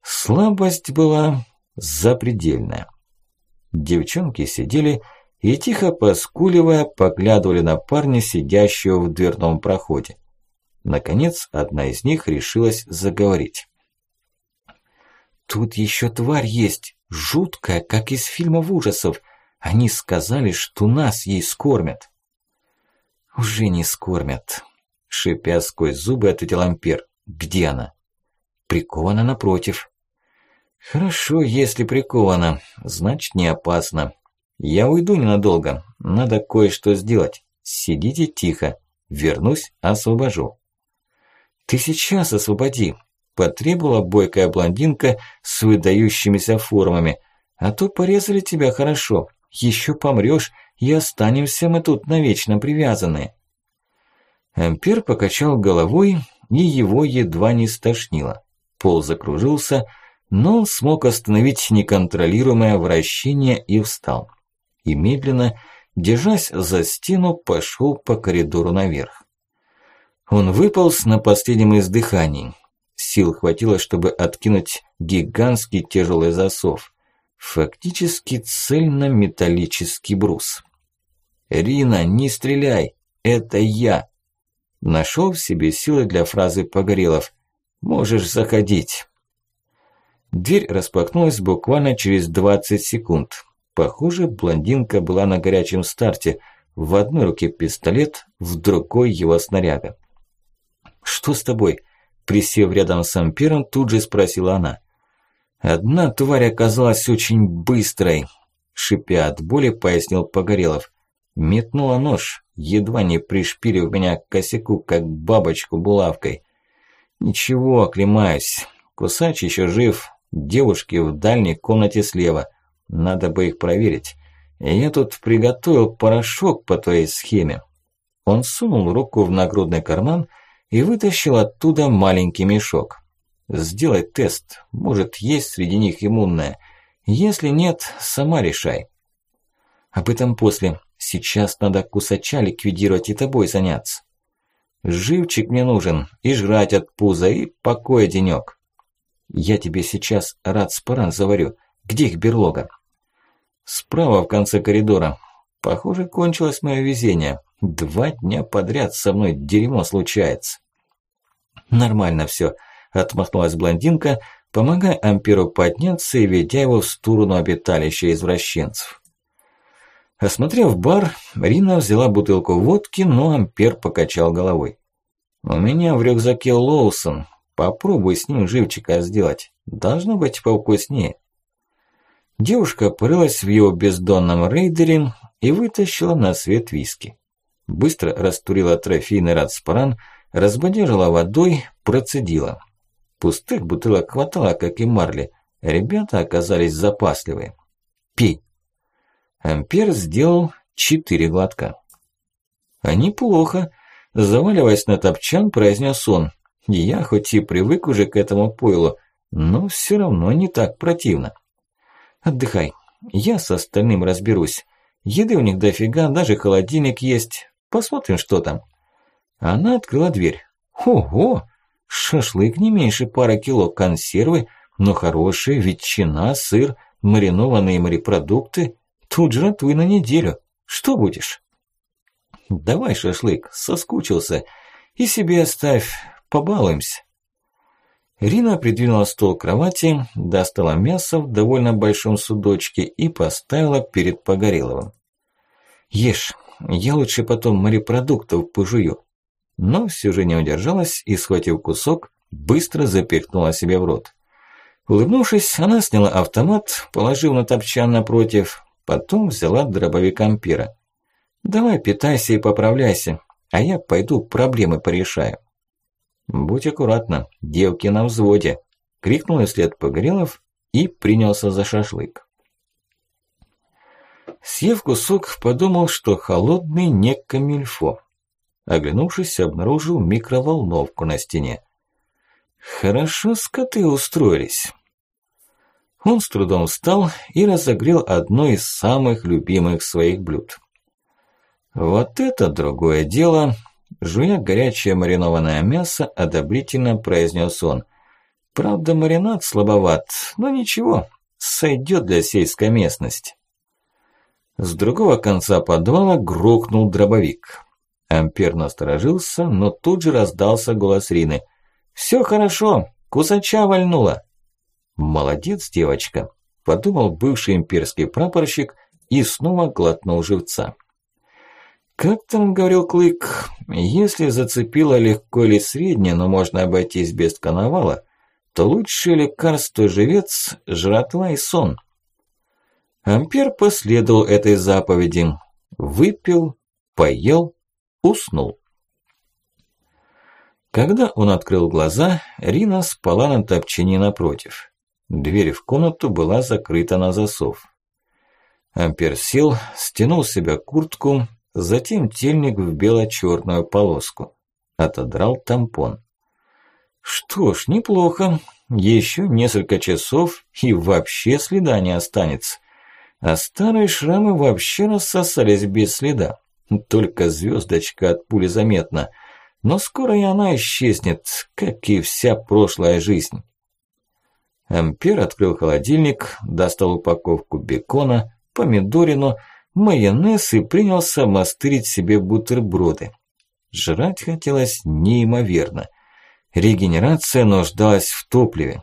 Слабость была запредельная. Девчонки сидели и, тихо поскуливая, поглядывали на парня, сидящего в дверном проходе. Наконец, одна из них решилась заговорить. «Тут еще тварь есть, Жуткая, как из фильмов ужасов. Они сказали, что нас ей скормят. Уже не скормят. Шипя сквозь зубы, ответил Ампер. Где она? Прикована напротив. Хорошо, если прикована. Значит, не опасно. Я уйду ненадолго. Надо кое-что сделать. Сидите тихо. Вернусь, освобожу. Ты сейчас освободи. Потребовала бойкая блондинка с выдающимися формами. А то порезали тебя хорошо. Еще помрёшь, и останемся мы тут навечно привязанные. Ампер покачал головой, и его едва не стошнило. Пол закружился, но он смог остановить неконтролируемое вращение и встал. И медленно, держась за стену, пошел по коридору наверх. Он выполз на последнем издыхании. Сил хватило, чтобы откинуть гигантский тяжелый засов. Фактически цельнометаллический брус. «Рина, не стреляй! Это я!» Нашел в себе силы для фразы Погорелов. «Можешь заходить». Дверь распахнулась буквально через 20 секунд. Похоже, блондинка была на горячем старте. В одной руке пистолет, в другой его снаряга. «Что с тобой?» Присев рядом с Ампером, тут же спросила она. «Одна тварь оказалась очень быстрой», – шипя от боли, пояснил Погорелов. Метнула нож, едва не пришпилив меня к косяку, как бабочку булавкой. Ничего, оклемаюсь. Кусач еще жив, девушки в дальней комнате слева. Надо бы их проверить. Я тут приготовил порошок по твоей схеме. Он сунул руку в нагрудный карман и вытащил оттуда маленький мешок. Сделай тест, может есть среди них иммунная. Если нет, сама решай. Об этом после. Сейчас надо кусача ликвидировать и тобой заняться. Живчик мне нужен, и жрать от пуза, и покоя денёк. Я тебе сейчас рад-спаран заварю. Где их берлога? Справа в конце коридора. Похоже, кончилось мое везение. Два дня подряд со мной дерьмо случается. Нормально всё. Отмахнулась блондинка, помогая Амперу подняться и ведя его в сторону обиталища извращенцев. Осмотрев бар, Рина взяла бутылку водки, но Ампер покачал головой. «У меня в рюкзаке Лоусон. Попробуй с ним живчика сделать. Должно быть повкуснее». Девушка порылась в его бездонном рейдере и вытащила на свет виски. Быстро растурила трофейный радспаран, разбодежила водой, процедила. Пустых бутылок хватало, как и марли. Ребята оказались запасливые. «Пей!» Ампер сделал четыре глотка. «А неплохо», – заваливаясь на топчан, произнес он. «Я хоть и привык уже к этому пойлу, но все равно не так противно. Отдыхай, я с остальным разберусь. Еды у них дофига, даже холодильник есть. Посмотрим, что там». Она открыла дверь. «Ого! Шашлык не меньше пары кило, консервы, но хорошие, ветчина, сыр, маринованные морепродукты. Тут жратвы на неделю. Что будешь? Давай шашлык, соскучился. И себе оставь, побалуемся. Рина придвинула стол к кровати, достала мясо в довольно большом судочке и поставила перед Погореловым. Ешь, я лучше потом морепродуктов пожую. Но все же не удержалась и, схватив кусок, быстро запихнула себе в рот. Улыбнувшись, она сняла автомат, положив на топчан напротив, Потом взяла дробовик Ампира. «Давай питайся и поправляйся, а я пойду проблемы порешаю». «Будь аккуратна, девки на взводе», – крикнул вслед Погорелов и принялся за шашлык. Съев кусок, подумал, что холодный не камильфо. Оглянувшись, обнаружил микроволновку на стене. «Хорошо скоты устроились». Он с трудом встал и разогрел одно из самых любимых своих блюд. Вот это другое дело. Жуя горячее маринованное мясо, одобрительно произнес он. Правда, маринад слабоват, но ничего, сойдет для сельской местности. С другого конца подвала грохнул дробовик. Ампер насторожился, но тут же раздался голос Рины. «Всё хорошо, кусача вальнула». «Молодец, девочка». подумал бывший имперский прапорщик и снова глотнул живца. Как там говорил Клык, если зацепило легко или средне, но можно обойтись без коновала, то лучшее лекарство живец – жратва и сон. Ампер последовал этой заповеди. Выпил, поел, уснул. Когда он открыл глаза, Рина спала на топчине напротив. Дверь в комнату была закрыта на засов. Ампер сел, стянул с себя куртку, затем тельник в бело-черную полоску. Отодрал тампон. Что ж, неплохо. Еще несколько часов и вообще следа не останется. А старые шрамы вообще рассосались без следа. Только звездочка от пули заметна. Но скоро и она исчезнет, как и вся прошлая жизнь. Ампер открыл холодильник, достал упаковку бекона, помидорину, майонез и принялся мастырить себе бутерброды. Жрать хотелось неимоверно. Регенерация нуждалась в топливе.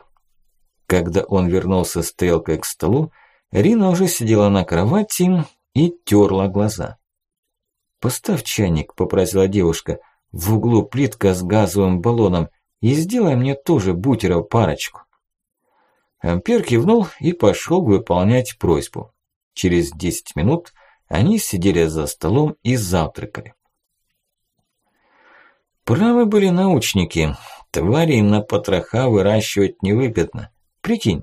Когда он вернулся с тарелкой к столу, Рина уже сидела на кровати и терла глаза. «Поставь чайник», – попросила девушка, – «в углу плитка с газовым баллоном и сделай мне тоже бутеров парочку». Ампер кивнул и пошел выполнять просьбу. Через 10 минут они сидели за столом и завтракали. Правы были научники. Твари на потроха выращивать невыгодно. Прикинь,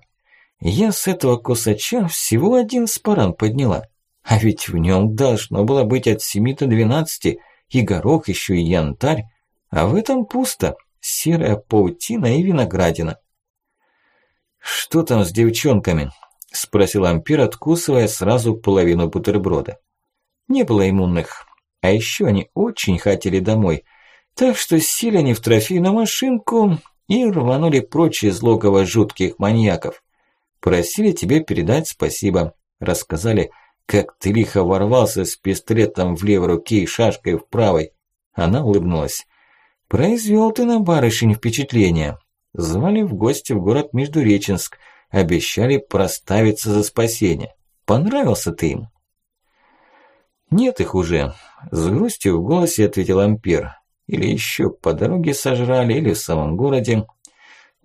я с этого кусача всего один спаран подняла. А ведь в нем должно было быть от семи до двенадцати, и горох еще и янтарь. А в этом пусто, серая паутина и виноградина. «Что там с девчонками?» – спросил Ампир, откусывая сразу половину бутерброда. Не было иммунных, а еще они очень хотели домой, так что сели они в трофейную машинку и рванули прочь из логова жутких маньяков. Просили тебе передать спасибо, рассказали, как ты лихо ворвался с пистолетом в левой руке и шашкой в правой. Она улыбнулась. Произвел ты на барышень впечатление. Звали в гости в город Междуреченск, обещали проставиться за спасение. Понравился ты им? Нет их уже. С грустью в голосе ответил Ампер. Или еще по дороге сожрали, или в самом городе.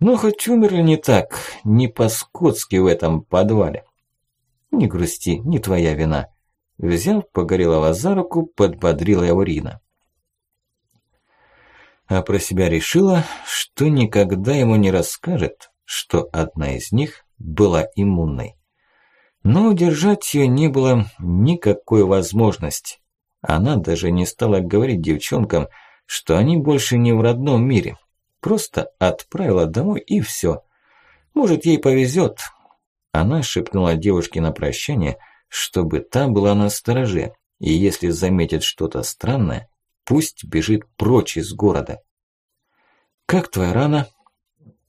Но хоть умерли не так, не по-скотски в этом подвале. Не грусти, не твоя вина. Взяв Погорелого за руку, подбодрила его Рина а про себя решила, что никогда ему не расскажет, что одна из них была иммунной. Но удержать ее не было никакой возможности. Она даже не стала говорить девчонкам, что они больше не в родном мире. Просто отправила домой и все. Может, ей повезет. Она шепнула девушке на прощание, чтобы та была на стороже, и если заметит что-то странное, Пусть бежит прочь из города. «Как твоя рана?»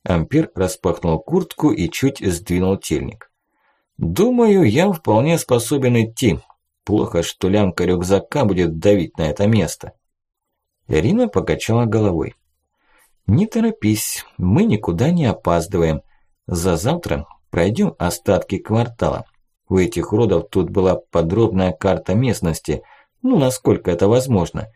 Ампер распахнул куртку и чуть сдвинул тельник. «Думаю, я вполне способен идти. Плохо, что лямка рюкзака будет давить на это место». Ирина покачала головой. «Не торопись, мы никуда не опаздываем. За завтра пройдем остатки квартала. У этих уродов тут была подробная карта местности, ну, насколько это возможно.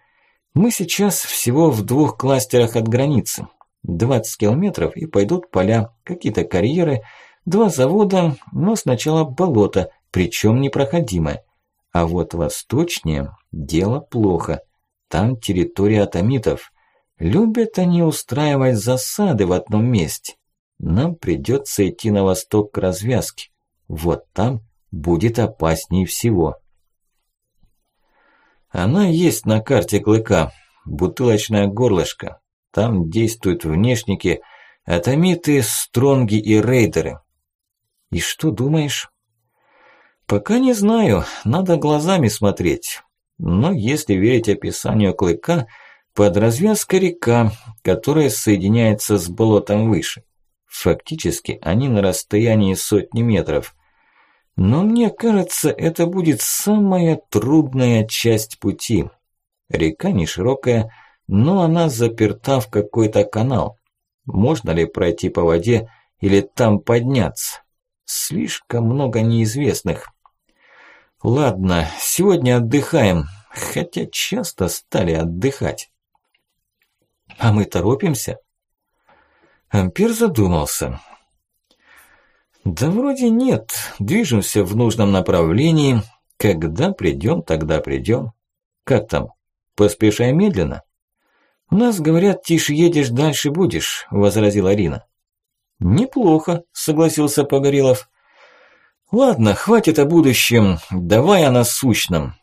Мы сейчас всего в двух кластерах от границы. 20 километров и пойдут поля, какие-то карьеры, два завода, но сначала болото, причем непроходимое. А вот восточнее дело плохо. Там территория атомитов. Любят они устраивать засады в одном месте. Нам придется идти на восток к развязке. Вот там будет опаснее всего. Она есть на карте клыка. Бутылочное горлышко. Там действуют внешники, атомиты, стронги и рейдеры. И что думаешь? Пока не знаю, надо глазами смотреть. Но если верить описанию клыка, под развязкой река, которая соединяется с болотом выше. Фактически они на расстоянии сотни метров. Но мне кажется, это будет самая трудная часть пути. Река не широкая, но она заперта в какой-то канал. Можно ли пройти по воде или там подняться? Слишком много неизвестных. Ладно, сегодня отдыхаем, хотя часто стали отдыхать. А мы торопимся? Ампер задумался. Да вроде нет, движемся в нужном направлении. Когда придем, тогда придем. Как там, поспешай медленно? У нас говорят, тише едешь, дальше будешь, возразила Арина. Неплохо, согласился Погорелов. Ладно, хватит о будущем, давай о насущном.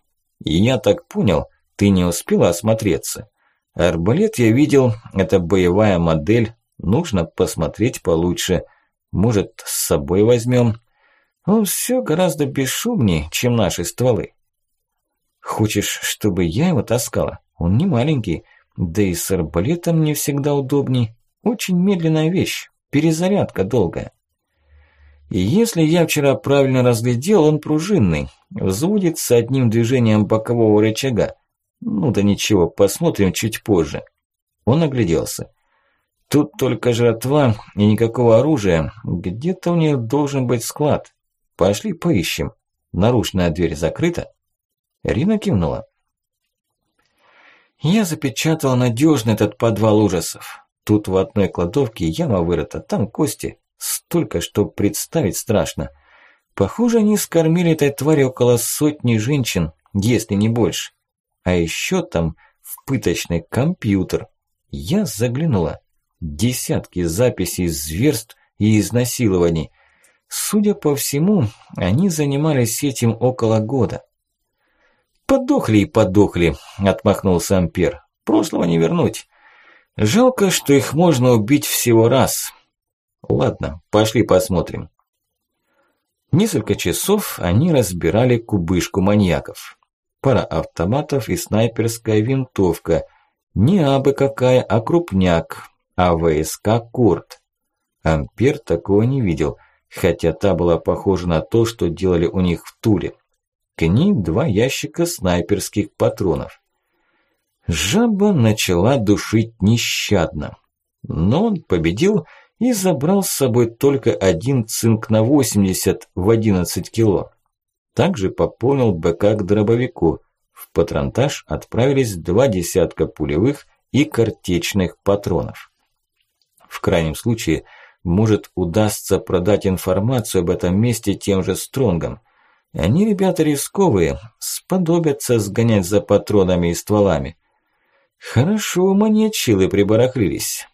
И я так понял, ты не успела осмотреться. Арбалет я видел, это боевая модель, нужно посмотреть получше. Может, с собой возьмем? Он все гораздо бесшумнее, чем наши стволы. Хочешь, чтобы я его таскала? Он не маленький, да и с арбалетом не всегда удобней. Очень медленная вещь, перезарядка долгая. И если я вчера правильно разглядел, он пружинный, взводит с одним движением бокового рычага. Ну да ничего, посмотрим чуть позже. Он огляделся. Тут только жратва и никакого оружия. Где-то у них должен быть склад. Пошли поищем. Наружная дверь закрыта? Рина кивнула. Я запечатал надежно этот подвал ужасов. Тут в одной кладовке яма вырыта, там кости. Столько, что представить страшно. Похоже, они скормили этой твари около сотни женщин, если не больше. А еще там в пыточный компьютер. Я заглянула. Десятки записей зверств и изнасилований. Судя по всему, они занимались этим около года. «Подохли и подохли», – отмахнулся Ампер. «Прошлого не вернуть. Жалко, что их можно убить всего раз. Ладно, пошли посмотрим». Несколько часов они разбирали кубышку маньяков. Пара автоматов и снайперская винтовка. Не абы какая, а крупняк. А ВСК Курт. Ампер такого не видел, хотя та была похожа на то, что делали у них в Туле. К ней два ящика снайперских патронов. Жаба начала душить нещадно. Но он победил и забрал с собой только один цинк на 80 в 11 кило. Также пополнил БК к дробовику. В патронтаж отправились два десятка пулевых и картечных патронов. В крайнем случае, может удастся продать информацию об этом месте тем же Стронгам. Они ребята рисковые, сподобятся сгонять за патронами и стволами. Хорошо маньячилы прибарахлились.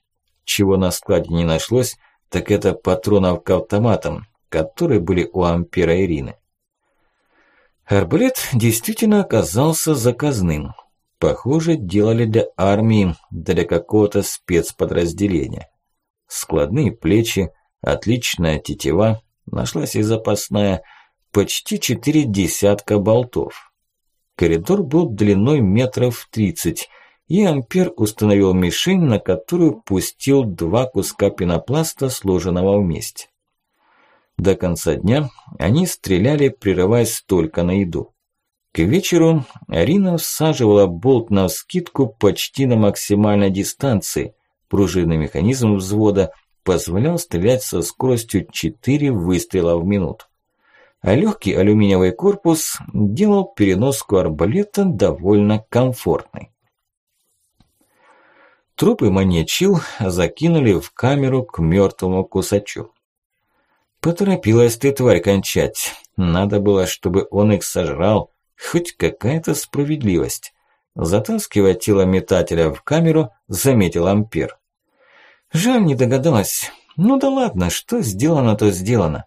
Чего на складе не нашлось, так это патронов к автоматам, которые были у Ампера Ирины. Арбалет действительно оказался заказным. Похоже, делали для армии, для какого-то спецподразделения. Складные плечи, отличная тетива, нашлась и запасная, почти четыре десятка болтов. Коридор был длиной метров тридцать, и Ампер установил мишень, на которую пустил два куска пенопласта, сложенного вместе. До конца дня они стреляли, прерываясь только на еду. К вечеру Арина всаживала болт на вскидку почти на максимальной дистанции. Пружинный механизм взвода позволял стрелять со скоростью 4 выстрела в минуту. А легкий алюминиевый корпус делал переноску арбалета довольно комфортной. Трупы маньячил закинули в камеру к мертвому кусачу. Поторопилась ты, тварь, кончать. Надо было, чтобы он их сожрал. Хоть какая-то справедливость. Затаскивая тело метателя в камеру, заметил Ампер. Жаль, не догадалась. Ну да ладно, что сделано, то сделано.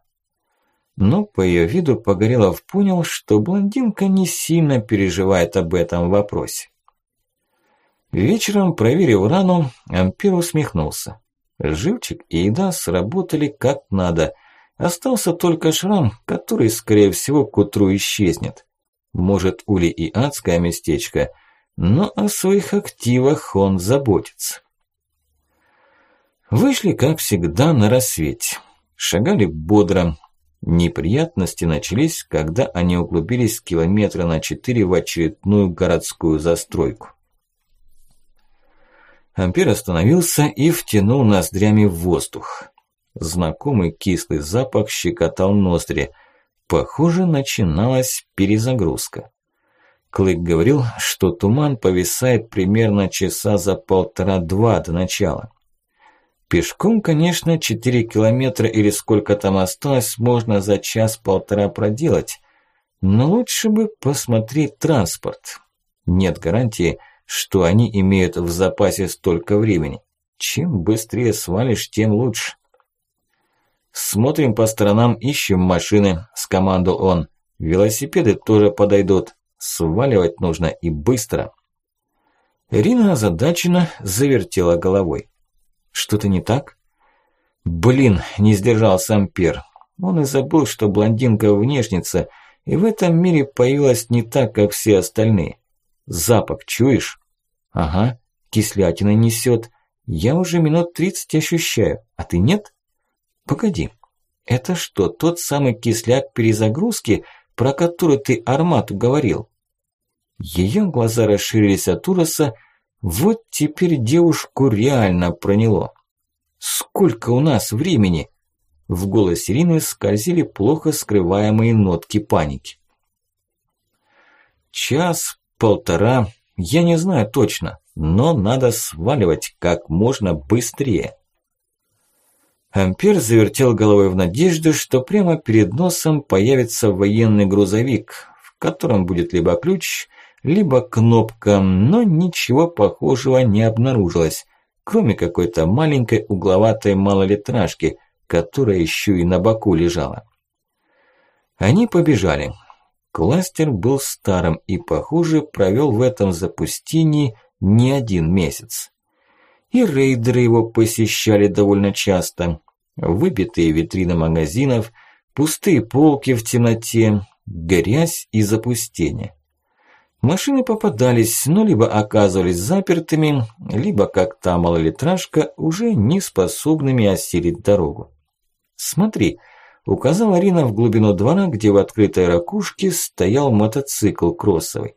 Но по ее виду Погорелов понял, что блондинка не сильно переживает об этом вопросе. Вечером, проверив рану, Ампер усмехнулся. Живчик и еда сработали как надо. Остался только шрам, который, скорее всего, к утру исчезнет. Может, Ули и адское местечко, но о своих активах он заботится. Вышли, как всегда, на рассвете. Шагали бодро. Неприятности начались, когда они углубились километра на четыре в очередную городскую застройку. Ампер остановился и втянул ноздрями в воздух. Знакомый кислый запах щекотал ноздри. Похоже, начиналась перезагрузка. Клык говорил, что туман повисает примерно часа за полтора-два до начала. Пешком, конечно, 4 километра или сколько там осталось, можно за час-полтора проделать. Но лучше бы посмотреть транспорт. Нет гарантии, что они имеют в запасе столько времени. Чем быстрее свалишь, тем лучше. «Смотрим по сторонам, ищем машины», – скомандовал он. «Велосипеды тоже подойдут. Сваливать нужно и быстро». Ирина озадаченно завертела головой. Что-то не так? Блин, не сдержался Ампер. Он и забыл, что блондинка внешница, и в этом мире появилась не так, как все остальные. Запах чуешь? Ага, кислятина несет. Я уже минут тридцать ощущаю, а ты нет? Погоди, это что, тот самый кисляк перезагрузки, про который ты Армату говорил? Ее глаза расширились от ужаса, вот теперь девушку реально проняло. Сколько у нас времени? В голосе Ирины скользили плохо скрываемые нотки паники. Час, полтора, я не знаю точно, но надо сваливать как можно быстрее. Ампер завертел головой в надежде, что прямо перед носом появится военный грузовик, в котором будет либо ключ, либо кнопка, но ничего похожего не обнаружилось, кроме какой-то маленькой угловатой малолитражки, которая еще и на боку лежала. Они побежали. Кластер был старым и, похоже, провел в этом запустении не один месяц. И рейдеры его посещали довольно часто. Выбитые витрины магазинов, пустые полки в темноте, грязь и запустение. Машины попадались, но либо оказывались запертыми, либо, как та малолитражка, уже не способными осилить дорогу. «Смотри», – указала Арина в глубину двора, где в открытой ракушке стоял мотоцикл кроссовый.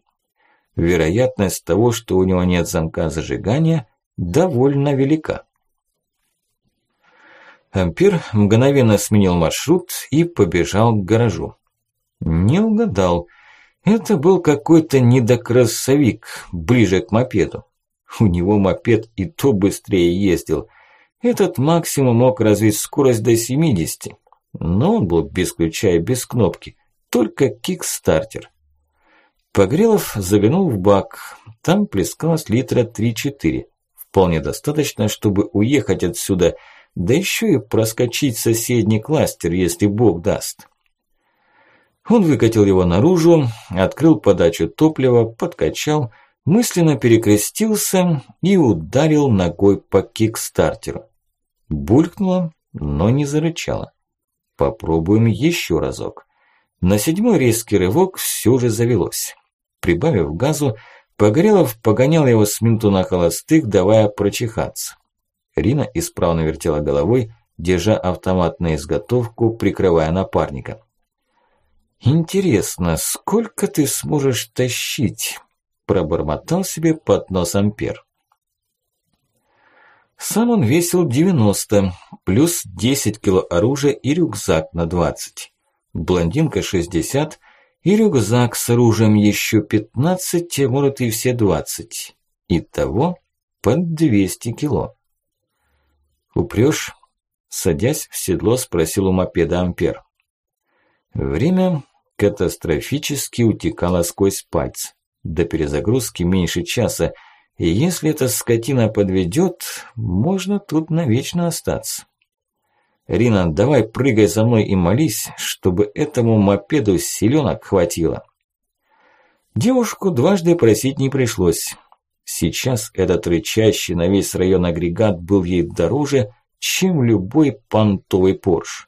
Вероятность того, что у него нет замка зажигания, довольно велика. Ампер мгновенно сменил маршрут и побежал к гаражу. Не угадал – это был какой-то недокроссовик, ближе к мопеду. У него мопед и то быстрее ездил. Этот максимум мог развить скорость до 70, но он был без ключа и без кнопки, только кикстартер. Погрелов заглянул в бак, там плескалось литра 3-4. Вполне достаточно, чтобы уехать отсюда, да еще и проскочить соседний кластер, если бог даст. Он выкатил его наружу, открыл подачу топлива, подкачал, мысленно перекрестился и ударил ногой по кикстартеру. Булькнуло, но не зарычало. Попробуем еще разок. На седьмой резкий рывок все же завелось. Прибавив газу, Погорелов погонял его с минуту на холостых, давая прочихаться. Рина исправно вертела головой, держа автомат на изготовку, прикрывая напарника. «Интересно, сколько ты сможешь тащить?» Пробормотал себе под нос Ампер. Сам он весил 90, плюс 10 кило оружия и рюкзак на 20. Блондинка 60 и рюкзак с оружием еще 15, а может и все 20. Итого под 200 кило. «Упрёшь?» Садясь в седло, спросил у мопеда Ампер. Время катастрофически утекало сквозь пальцы. До перезагрузки меньше часа, и если эта скотина подведет, можно тут навечно остаться. Рина, давай прыгай за мной и молись, чтобы этому мопеду силёнок хватило. Девушку дважды просить не пришлось. Сейчас этот рычащий на весь район агрегат был ей дороже, чем любой понтовый Порш.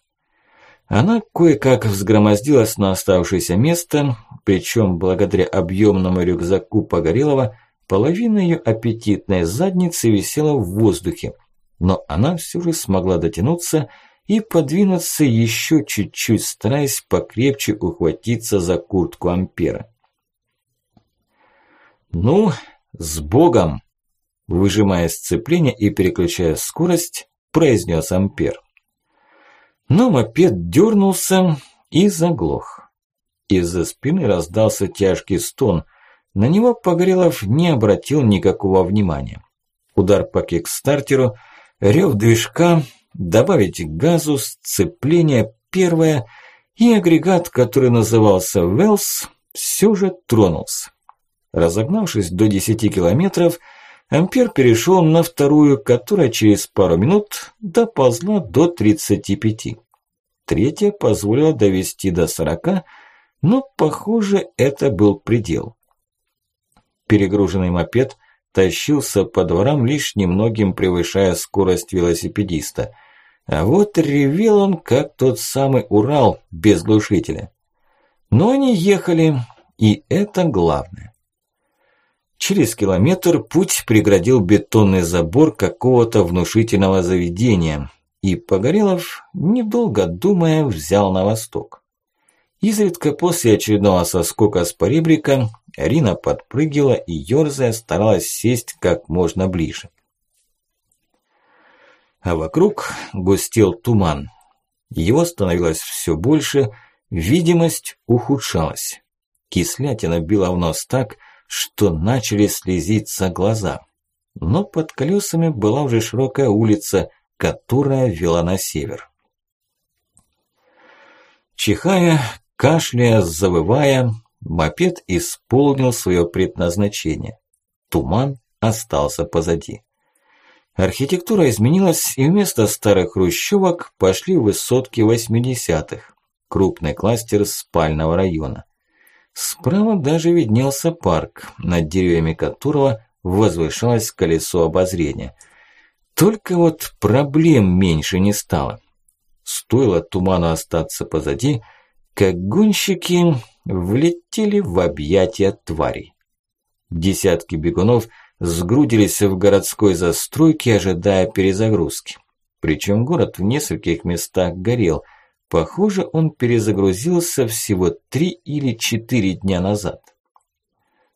Она кое-как взгромоздилась на оставшееся место, причем благодаря объемному рюкзаку Погорелова половина ее аппетитной задницы висела в воздухе, но она все же смогла дотянуться и подвинуться еще чуть-чуть, стараясь покрепче ухватиться за куртку Ампера. «Ну, с Богом!» Выжимая сцепление и переключая скорость, произнес Ампер. Но мопед дернулся и заглох. Из-за спины раздался тяжкий стон. На него Погорелов не обратил никакого внимания. Удар по кикстартеру, рев движка, добавить газу, сцепление первое, и агрегат, который назывался «Велс», все же тронулся. Разогнавшись до 10 километров, Ампер перешел на вторую, которая через пару минут доползла до 35. Третья позволила довести до 40, но, похоже, это был предел. Перегруженный мопед тащился по дворам лишь немногим превышая скорость велосипедиста. А вот ревел он, как тот самый Урал без глушителя. Но они ехали, и это главное. Через километр путь преградил бетонный забор какого-то внушительного заведения, и Погорелов, недолго думая, взял на восток. Изредка после очередного соскока с поребрика Рина подпрыгивала и, ёрзая, старалась сесть как можно ближе. А вокруг густел туман. Его становилось все больше, видимость ухудшалась. Кислятина била в нос так, что начали слезиться глаза. Но под колесами была уже широкая улица, которая вела на север. Чихая, кашляя, завывая, мопед исполнил свое предназначение. Туман остался позади. Архитектура изменилась, и вместо старых хрущевок пошли высотки 80-х, крупный кластер спального района. Справа даже виднелся парк, над деревьями которого возвышалось колесо обозрения. Только вот проблем меньше не стало. Стоило туману остаться позади, как гонщики влетели в объятия тварей. Десятки бегунов сгрудились в городской застройке, ожидая перезагрузки. Причем город в нескольких местах горел – Похоже, он перезагрузился всего три или четыре дня назад.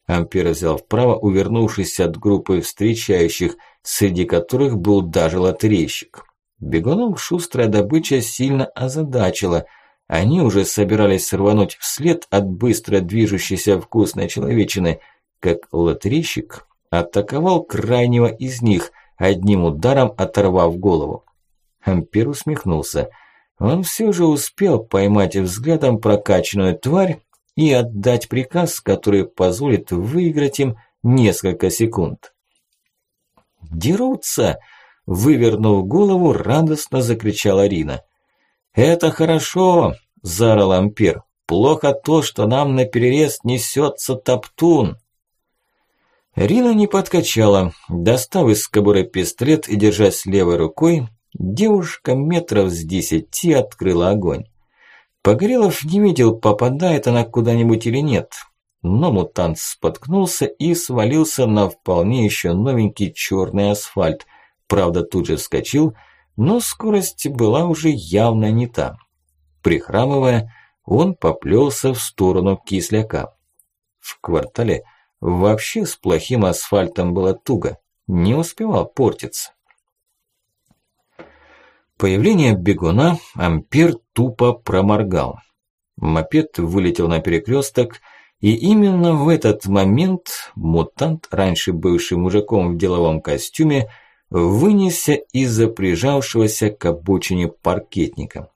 Ампер взял вправо, увернувшись от группы встречающих, среди которых был даже лотерейщик. Бегунов шустрая добыча сильно озадачила. Они уже собирались рвануть вслед от быстро движущейся вкусной человечины, как лотерейщик атаковал крайнего из них, одним ударом оторвав голову. Ампер усмехнулся – он все же успел поймать взглядом прокачанную тварь и отдать приказ, который позволит выиграть им несколько секунд. «Дерутся!» – вывернув голову, радостно закричала Рина. «Это хорошо!» – заорал Ампер. «Плохо то, что нам на перерез несется топтун!» Рина не подкачала, достав из кобуры пистолет и держась левой рукой, Девушка метров с десяти открыла огонь. Погорелов не видел, попадает она куда-нибудь или нет. Но мутант споткнулся и свалился на вполне еще новенький черный асфальт. Правда, тут же вскочил, но скорость была уже явно не та. Прихрамывая, он поплелся в сторону кисляка. В квартале вообще с плохим асфальтом было туго, не успевал портиться появления бегуна Ампер тупо проморгал. Мопед вылетел на перекресток, и именно в этот момент мутант, раньше бывший мужиком в деловом костюме, вынесся из-за прижавшегося к обочине паркетника.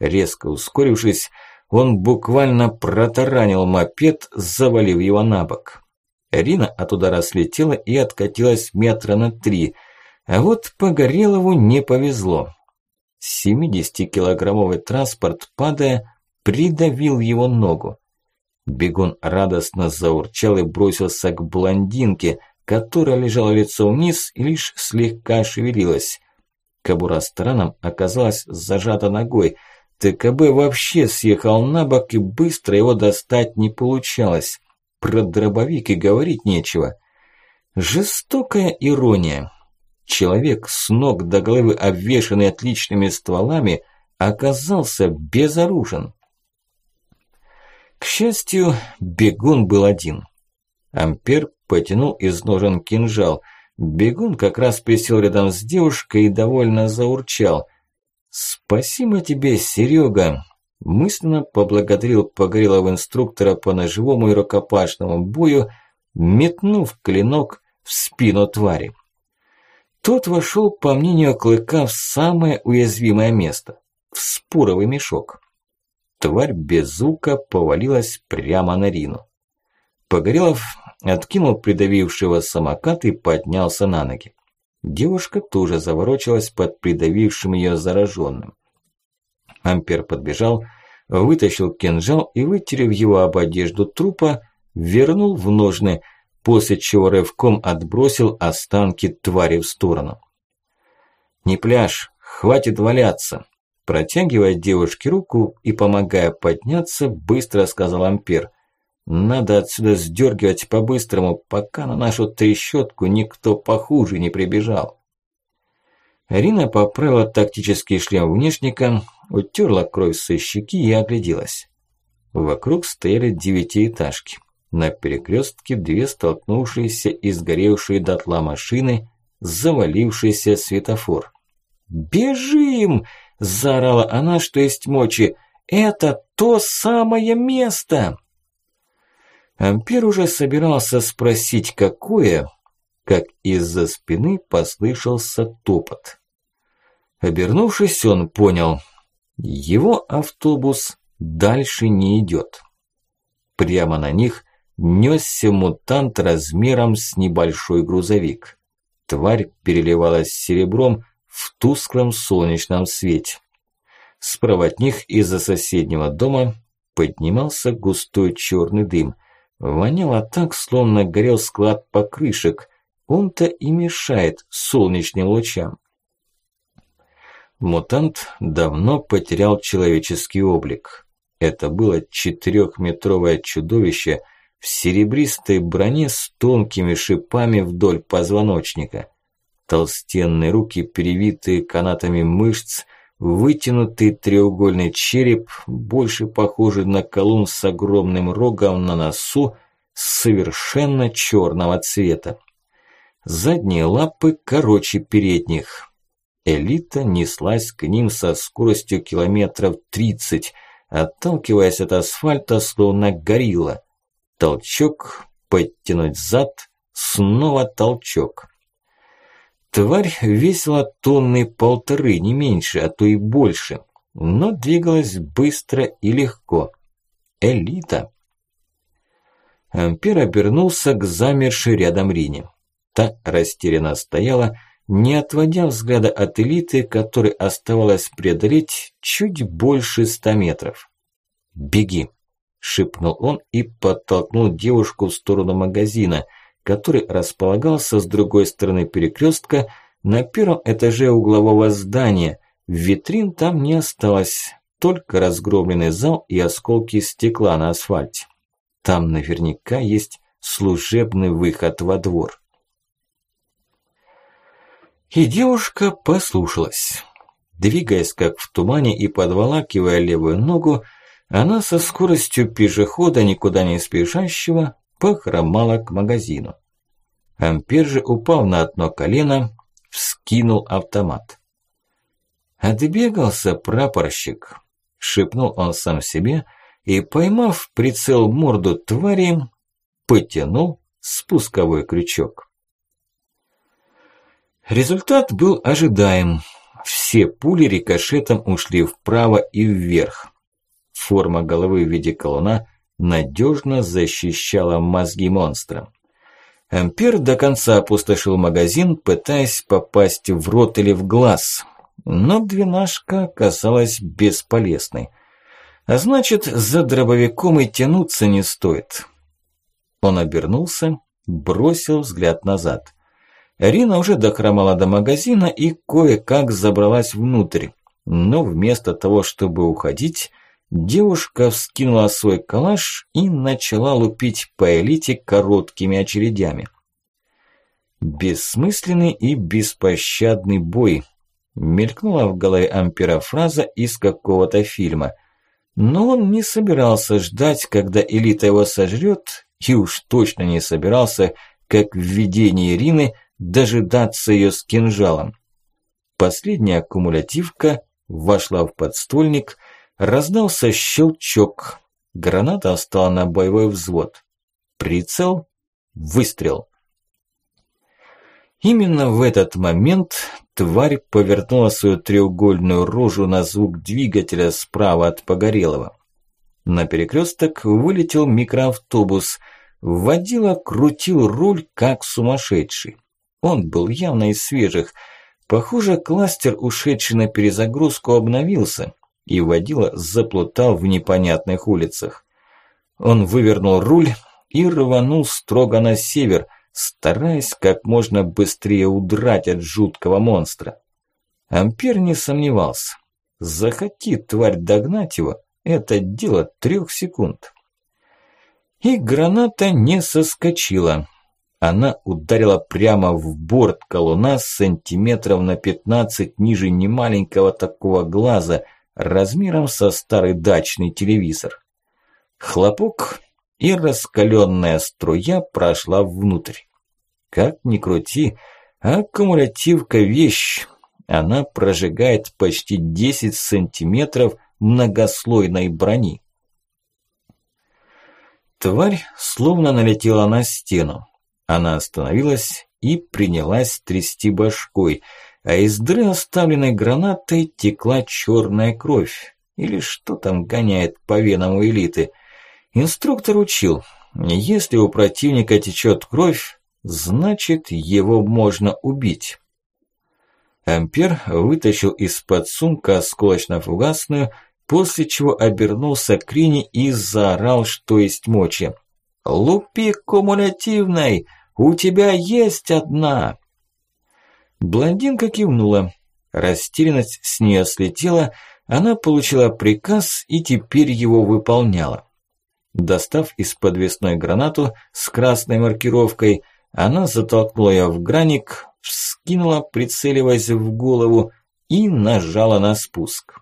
Резко ускорившись, он буквально протаранил мопед, завалив его на бок. Рина от удара слетела и откатилась метра на три, а вот Погорелову не повезло. 70-килограммовый транспорт, падая, придавил его ногу. Бегун радостно заурчал и бросился к блондинке, которая лежала лицом вниз и лишь слегка шевелилась. Кабура странам оказалась зажата ногой. ТКБ вообще съехал на бок и быстро его достать не получалось. Про дробовик и говорить нечего. Жестокая ирония. Человек, с ног до головы обвешанный отличными стволами, оказался безоружен. К счастью, бегун был один. Ампер потянул из ножен кинжал. Бегун как раз присел рядом с девушкой и довольно заурчал. Спасибо тебе, Серега. Мысленно поблагодарил Погорелов инструктора по ножевому и рукопашному бою, метнув клинок в спину твари. Тот вошел, по мнению Клыка, в самое уязвимое место – в споровый мешок. Тварь без звука повалилась прямо на Рину. Погорелов откинул придавившего самокат и поднялся на ноги. Девушка тоже заворочилась под придавившим ее зараженным. Ампер подбежал, вытащил кинжал и, вытерев его об одежду трупа, вернул в ножны, после чего рывком отбросил останки твари в сторону. «Не пляж, хватит валяться!» Протягивая девушке руку и помогая подняться, быстро сказал Ампер. Надо отсюда сдергивать по-быстрому, пока на нашу трещотку никто похуже не прибежал. Рина поправила тактический шлем внешника, утерла кровь со щеки и огляделась. Вокруг стояли девятиэтажки. На перекрестке две столкнувшиеся и сгоревшие дотла машины, завалившийся светофор. «Бежим!» – заорала она, что есть мочи. «Это то самое место!» Ампер уже собирался спросить, какое, как из-за спины послышался топот. Обернувшись, он понял, его автобус дальше не идет. Прямо на них несся мутант размером с небольшой грузовик. Тварь переливалась серебром в тусклом солнечном свете. Справа от них из-за соседнего дома поднимался густой черный дым – Воняло так, словно горел склад покрышек. Он-то и мешает солнечным лучам. Мутант давно потерял человеческий облик. Это было четырехметровое чудовище в серебристой броне с тонкими шипами вдоль позвоночника. Толстенные руки, перевитые канатами мышц, Вытянутый треугольный череп, больше похожий на колун с огромным рогом на носу, совершенно черного цвета. Задние лапы короче передних. Элита неслась к ним со скоростью километров 30, отталкиваясь от асфальта, словно горилла. Толчок, подтянуть зад, снова толчок. Тварь весила тонны полторы, не меньше, а то и больше, но двигалась быстро и легко. Элита. Ампер обернулся к замершей рядом Рине. Та растерянно стояла, не отводя взгляда от элиты, которой оставалось преодолеть чуть больше ста метров. «Беги!» – шепнул он и подтолкнул девушку в сторону магазина – который располагался с другой стороны перекрестка на первом этаже углового здания. Витрин там не осталось, только разгромленный зал и осколки стекла на асфальте. Там наверняка есть служебный выход во двор. И девушка послушалась. Двигаясь как в тумане и подволакивая левую ногу, она со скоростью пешехода, никуда не спешащего, похромала к магазину. Ампер же упал на одно колено, вскинул автомат. «Отбегался прапорщик», – шепнул он сам себе и, поймав прицел морду твари, потянул спусковой крючок. Результат был ожидаем. Все пули рикошетом ушли вправо и вверх. Форма головы в виде колуна надежно защищала мозги монстра. Ампер до конца опустошил магазин, пытаясь попасть в рот или в глаз. Но двенашка оказалась бесполезной. А значит, за дробовиком и тянуться не стоит. Он обернулся, бросил взгляд назад. Рина уже дохромала до магазина и кое-как забралась внутрь. Но вместо того, чтобы уходить, Девушка вскинула свой калаш и начала лупить по элите короткими очередями. Бессмысленный и беспощадный бой. Мелькнула в голове Ампера фраза из какого-то фильма. Но он не собирался ждать, когда элита его сожрет, и уж точно не собирался, как в видении Ирины, дожидаться ее с кинжалом. Последняя аккумулятивка вошла в подствольник, раздался щелчок. Граната остала на боевой взвод. Прицел, выстрел. Именно в этот момент тварь повернула свою треугольную рожу на звук двигателя справа от Погорелого. На перекресток вылетел микроавтобус. Водила крутил руль, как сумасшедший. Он был явно из свежих. Похоже, кластер, ушедший на перезагрузку, обновился, и водила заплутал в непонятных улицах. Он вывернул руль и рванул строго на север, стараясь как можно быстрее удрать от жуткого монстра. Ампер не сомневался. Захоти тварь догнать его, это дело трех секунд. И граната не соскочила. Она ударила прямо в борт колуна сантиметров на 15 ниже немаленького такого глаза, размером со старый дачный телевизор. Хлопок, и раскаленная струя прошла внутрь. Как ни крути, аккумулятивка вещь. Она прожигает почти 10 сантиметров многослойной брони. Тварь словно налетела на стену. Она остановилась и принялась трясти башкой, а из дыры, оставленной гранатой, текла черная кровь. Или что там гоняет по венам у элиты. Инструктор учил, если у противника течет кровь, Значит, его можно убить. Ампер вытащил из-под сумка осколочно-фугасную, после чего обернулся к Рине и заорал, что есть мочи. «Лупи кумулятивной! У тебя есть одна!» Блондинка кивнула. Растерянность с нее слетела, она получила приказ и теперь его выполняла. Достав из подвесной гранату с красной маркировкой – она затолкнула ее в граник, вскинула, прицеливаясь в голову, и нажала на спуск.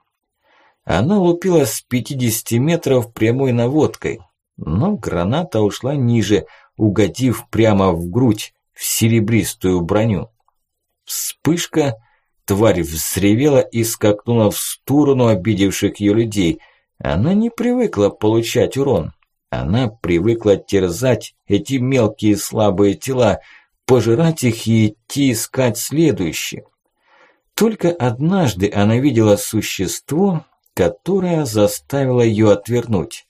Она лупила с 50 метров прямой наводкой, но граната ушла ниже, угодив прямо в грудь, в серебристую броню. Вспышка, тварь взревела и скакнула в сторону обидевших ее людей. Она не привыкла получать урон. Она привыкла терзать эти мелкие слабые тела, пожирать их и идти искать следующее. Только однажды она видела существо, которое заставило ее отвернуть.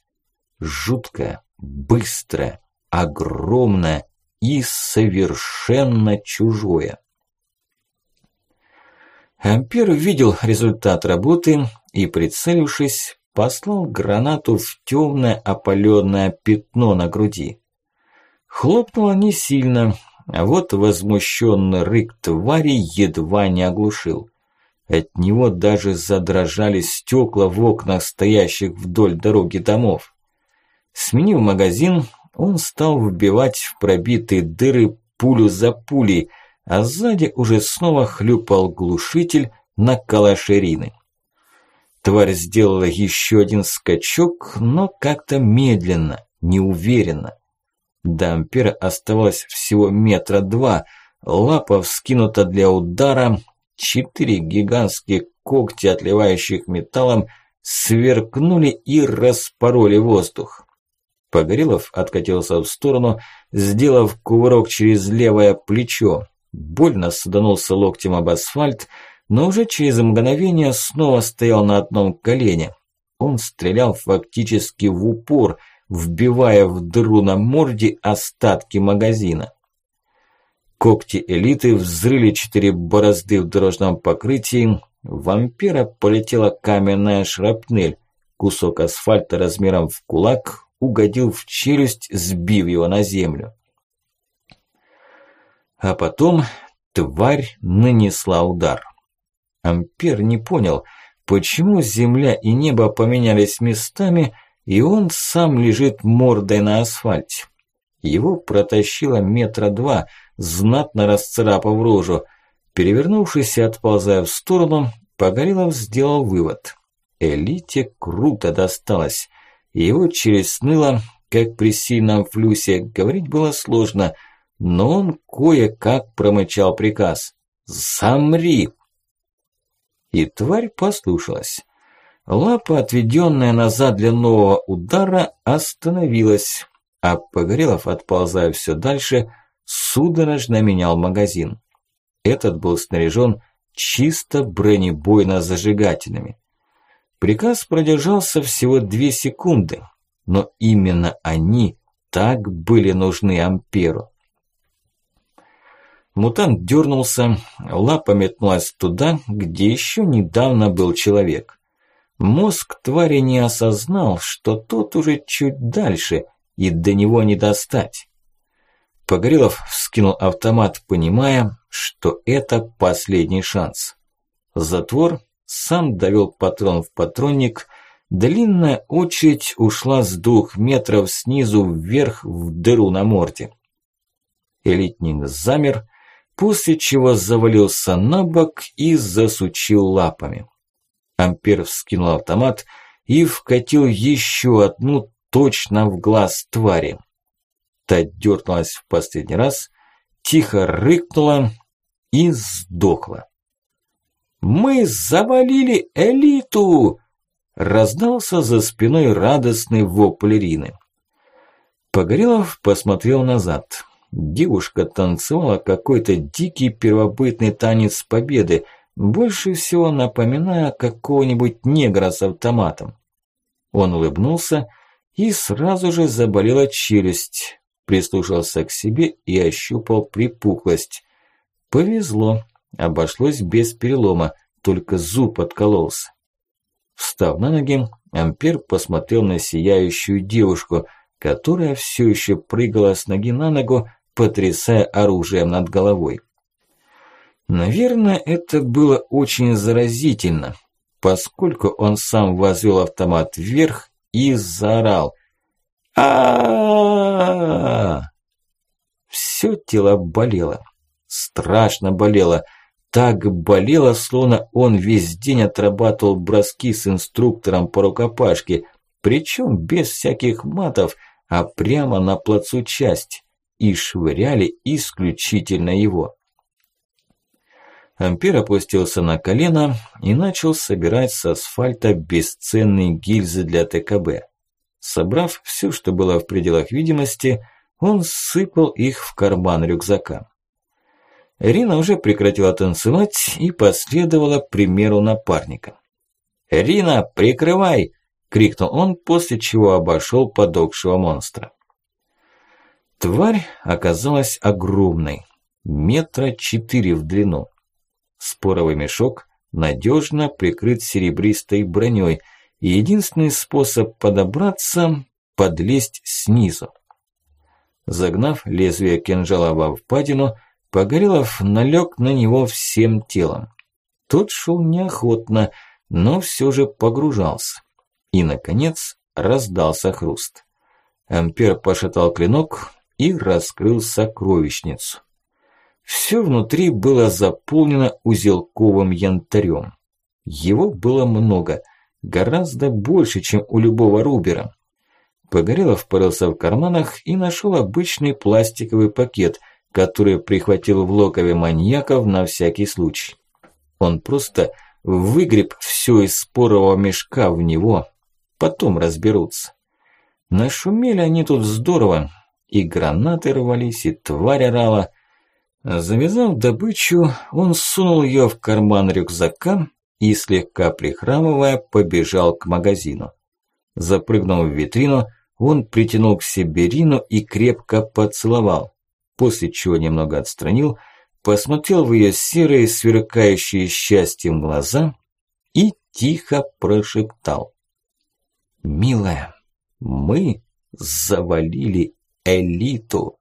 Жуткое, быстрое, огромное и совершенно чужое. Ампер видел результат работы и, прицелившись, послал гранату в темное опаленное пятно на груди. Хлопнуло не сильно, а вот возмущенный рык твари едва не оглушил. От него даже задрожали стекла в окнах стоящих вдоль дороги домов. Сменив магазин, он стал вбивать в пробитые дыры пулю за пулей, а сзади уже снова хлюпал глушитель на калашерины. Тварь сделала еще один скачок, но как-то медленно, неуверенно. До ампера оставалось всего метра два, лапа вскинута для удара, четыре гигантские когти, отливающих металлом, сверкнули и распороли воздух. Погорелов откатился в сторону, сделав кувырок через левое плечо. Больно саданулся локтем об асфальт, но уже через мгновение снова стоял на одном колене. Он стрелял фактически в упор, вбивая в дыру на морде остатки магазина. Когти элиты взрыли четыре борозды в дорожном покрытии, вампира полетела каменная шрапнель, кусок асфальта размером в кулак угодил в челюсть, сбив его на землю. А потом тварь нанесла удар. Ампер не понял, почему земля и небо поменялись местами, и он сам лежит мордой на асфальте. Его протащило метра два, знатно расцарапав рожу. Перевернувшись и отползая в сторону, Погорелов сделал вывод. Элите круто досталось. Его челюсть сныла, как при сильном флюсе, говорить было сложно, но он кое-как промычал приказ. «Замри!» И тварь послушалась. Лапа, отведенная назад для нового удара, остановилась, а Погорелов, отползая все дальше, судорожно менял магазин. Этот был снаряжен чисто бронебойно-зажигательными. Приказ продержался всего две секунды, но именно они так были нужны Амперу. Мутант дернулся, лапа метнулась туда, где еще недавно был человек. Мозг твари не осознал, что тот уже чуть дальше, и до него не достать. Погорелов вскинул автомат, понимая, что это последний шанс. Затвор сам довел патрон в патронник, длинная очередь ушла с двух метров снизу вверх в дыру на морде. Элитник замер, после чего завалился на бок и засучил лапами. Ампер вскинул автомат и вкатил еще одну точно в глаз твари. Та дернулась в последний раз, тихо рыкнула и сдохла. «Мы завалили элиту!» Раздался за спиной радостный вопль Ирины. Погорелов посмотрел назад. Девушка танцевала какой-то дикий первобытный танец победы, больше всего напоминая какого-нибудь негра с автоматом. Он улыбнулся и сразу же заболела челюсть, прислушался к себе и ощупал припухлость. Повезло, обошлось без перелома, только зуб откололся. Встав на ноги, Ампер посмотрел на сияющую девушку, которая все еще прыгала с ноги на ногу, потрясая оружием над головой. Наверное, это было очень заразительно, поскольку он сам возвел автомат вверх и заорал а Все тело болело. Страшно болело. Так болело, словно он весь день отрабатывал броски с инструктором по рукопашке, причем без всяких матов, а прямо на плацу часть, и швыряли исключительно его. Ампер опустился на колено и начал собирать с асфальта бесценные гильзы для ТКБ. Собрав все, что было в пределах видимости, он сыпал их в карман рюкзака. Рина уже прекратила танцевать и последовала примеру напарника. «Рина, прикрывай!» – крикнул он, после чего обошел подохшего монстра. Тварь оказалась огромной, метра четыре в длину. Споровый мешок надежно прикрыт серебристой броней – и единственный способ подобраться – подлезть снизу. Загнав лезвие кинжала во впадину, Погорелов налег на него всем телом. Тот шел неохотно, но все же погружался. И, наконец, раздался хруст. Ампер пошатал клинок и раскрыл сокровищницу. Все внутри было заполнено узелковым янтарем. Его было много – Гораздо больше, чем у любого Рубера. Погорелов порылся в карманах и нашел обычный пластиковый пакет, который прихватил в локове маньяков на всякий случай. Он просто выгреб все из спорового мешка в него. Потом разберутся. Нашумели они тут здорово. И гранаты рвались, и тварь орала. Завязав добычу, он сунул ее в карман рюкзака и, слегка прихрамывая, побежал к магазину. Запрыгнув в витрину, он притянул к себе Рину и крепко поцеловал, после чего немного отстранил, посмотрел в ее серые, сверкающие счастьем глаза и тихо прошептал. «Милая, мы завалили элиту!»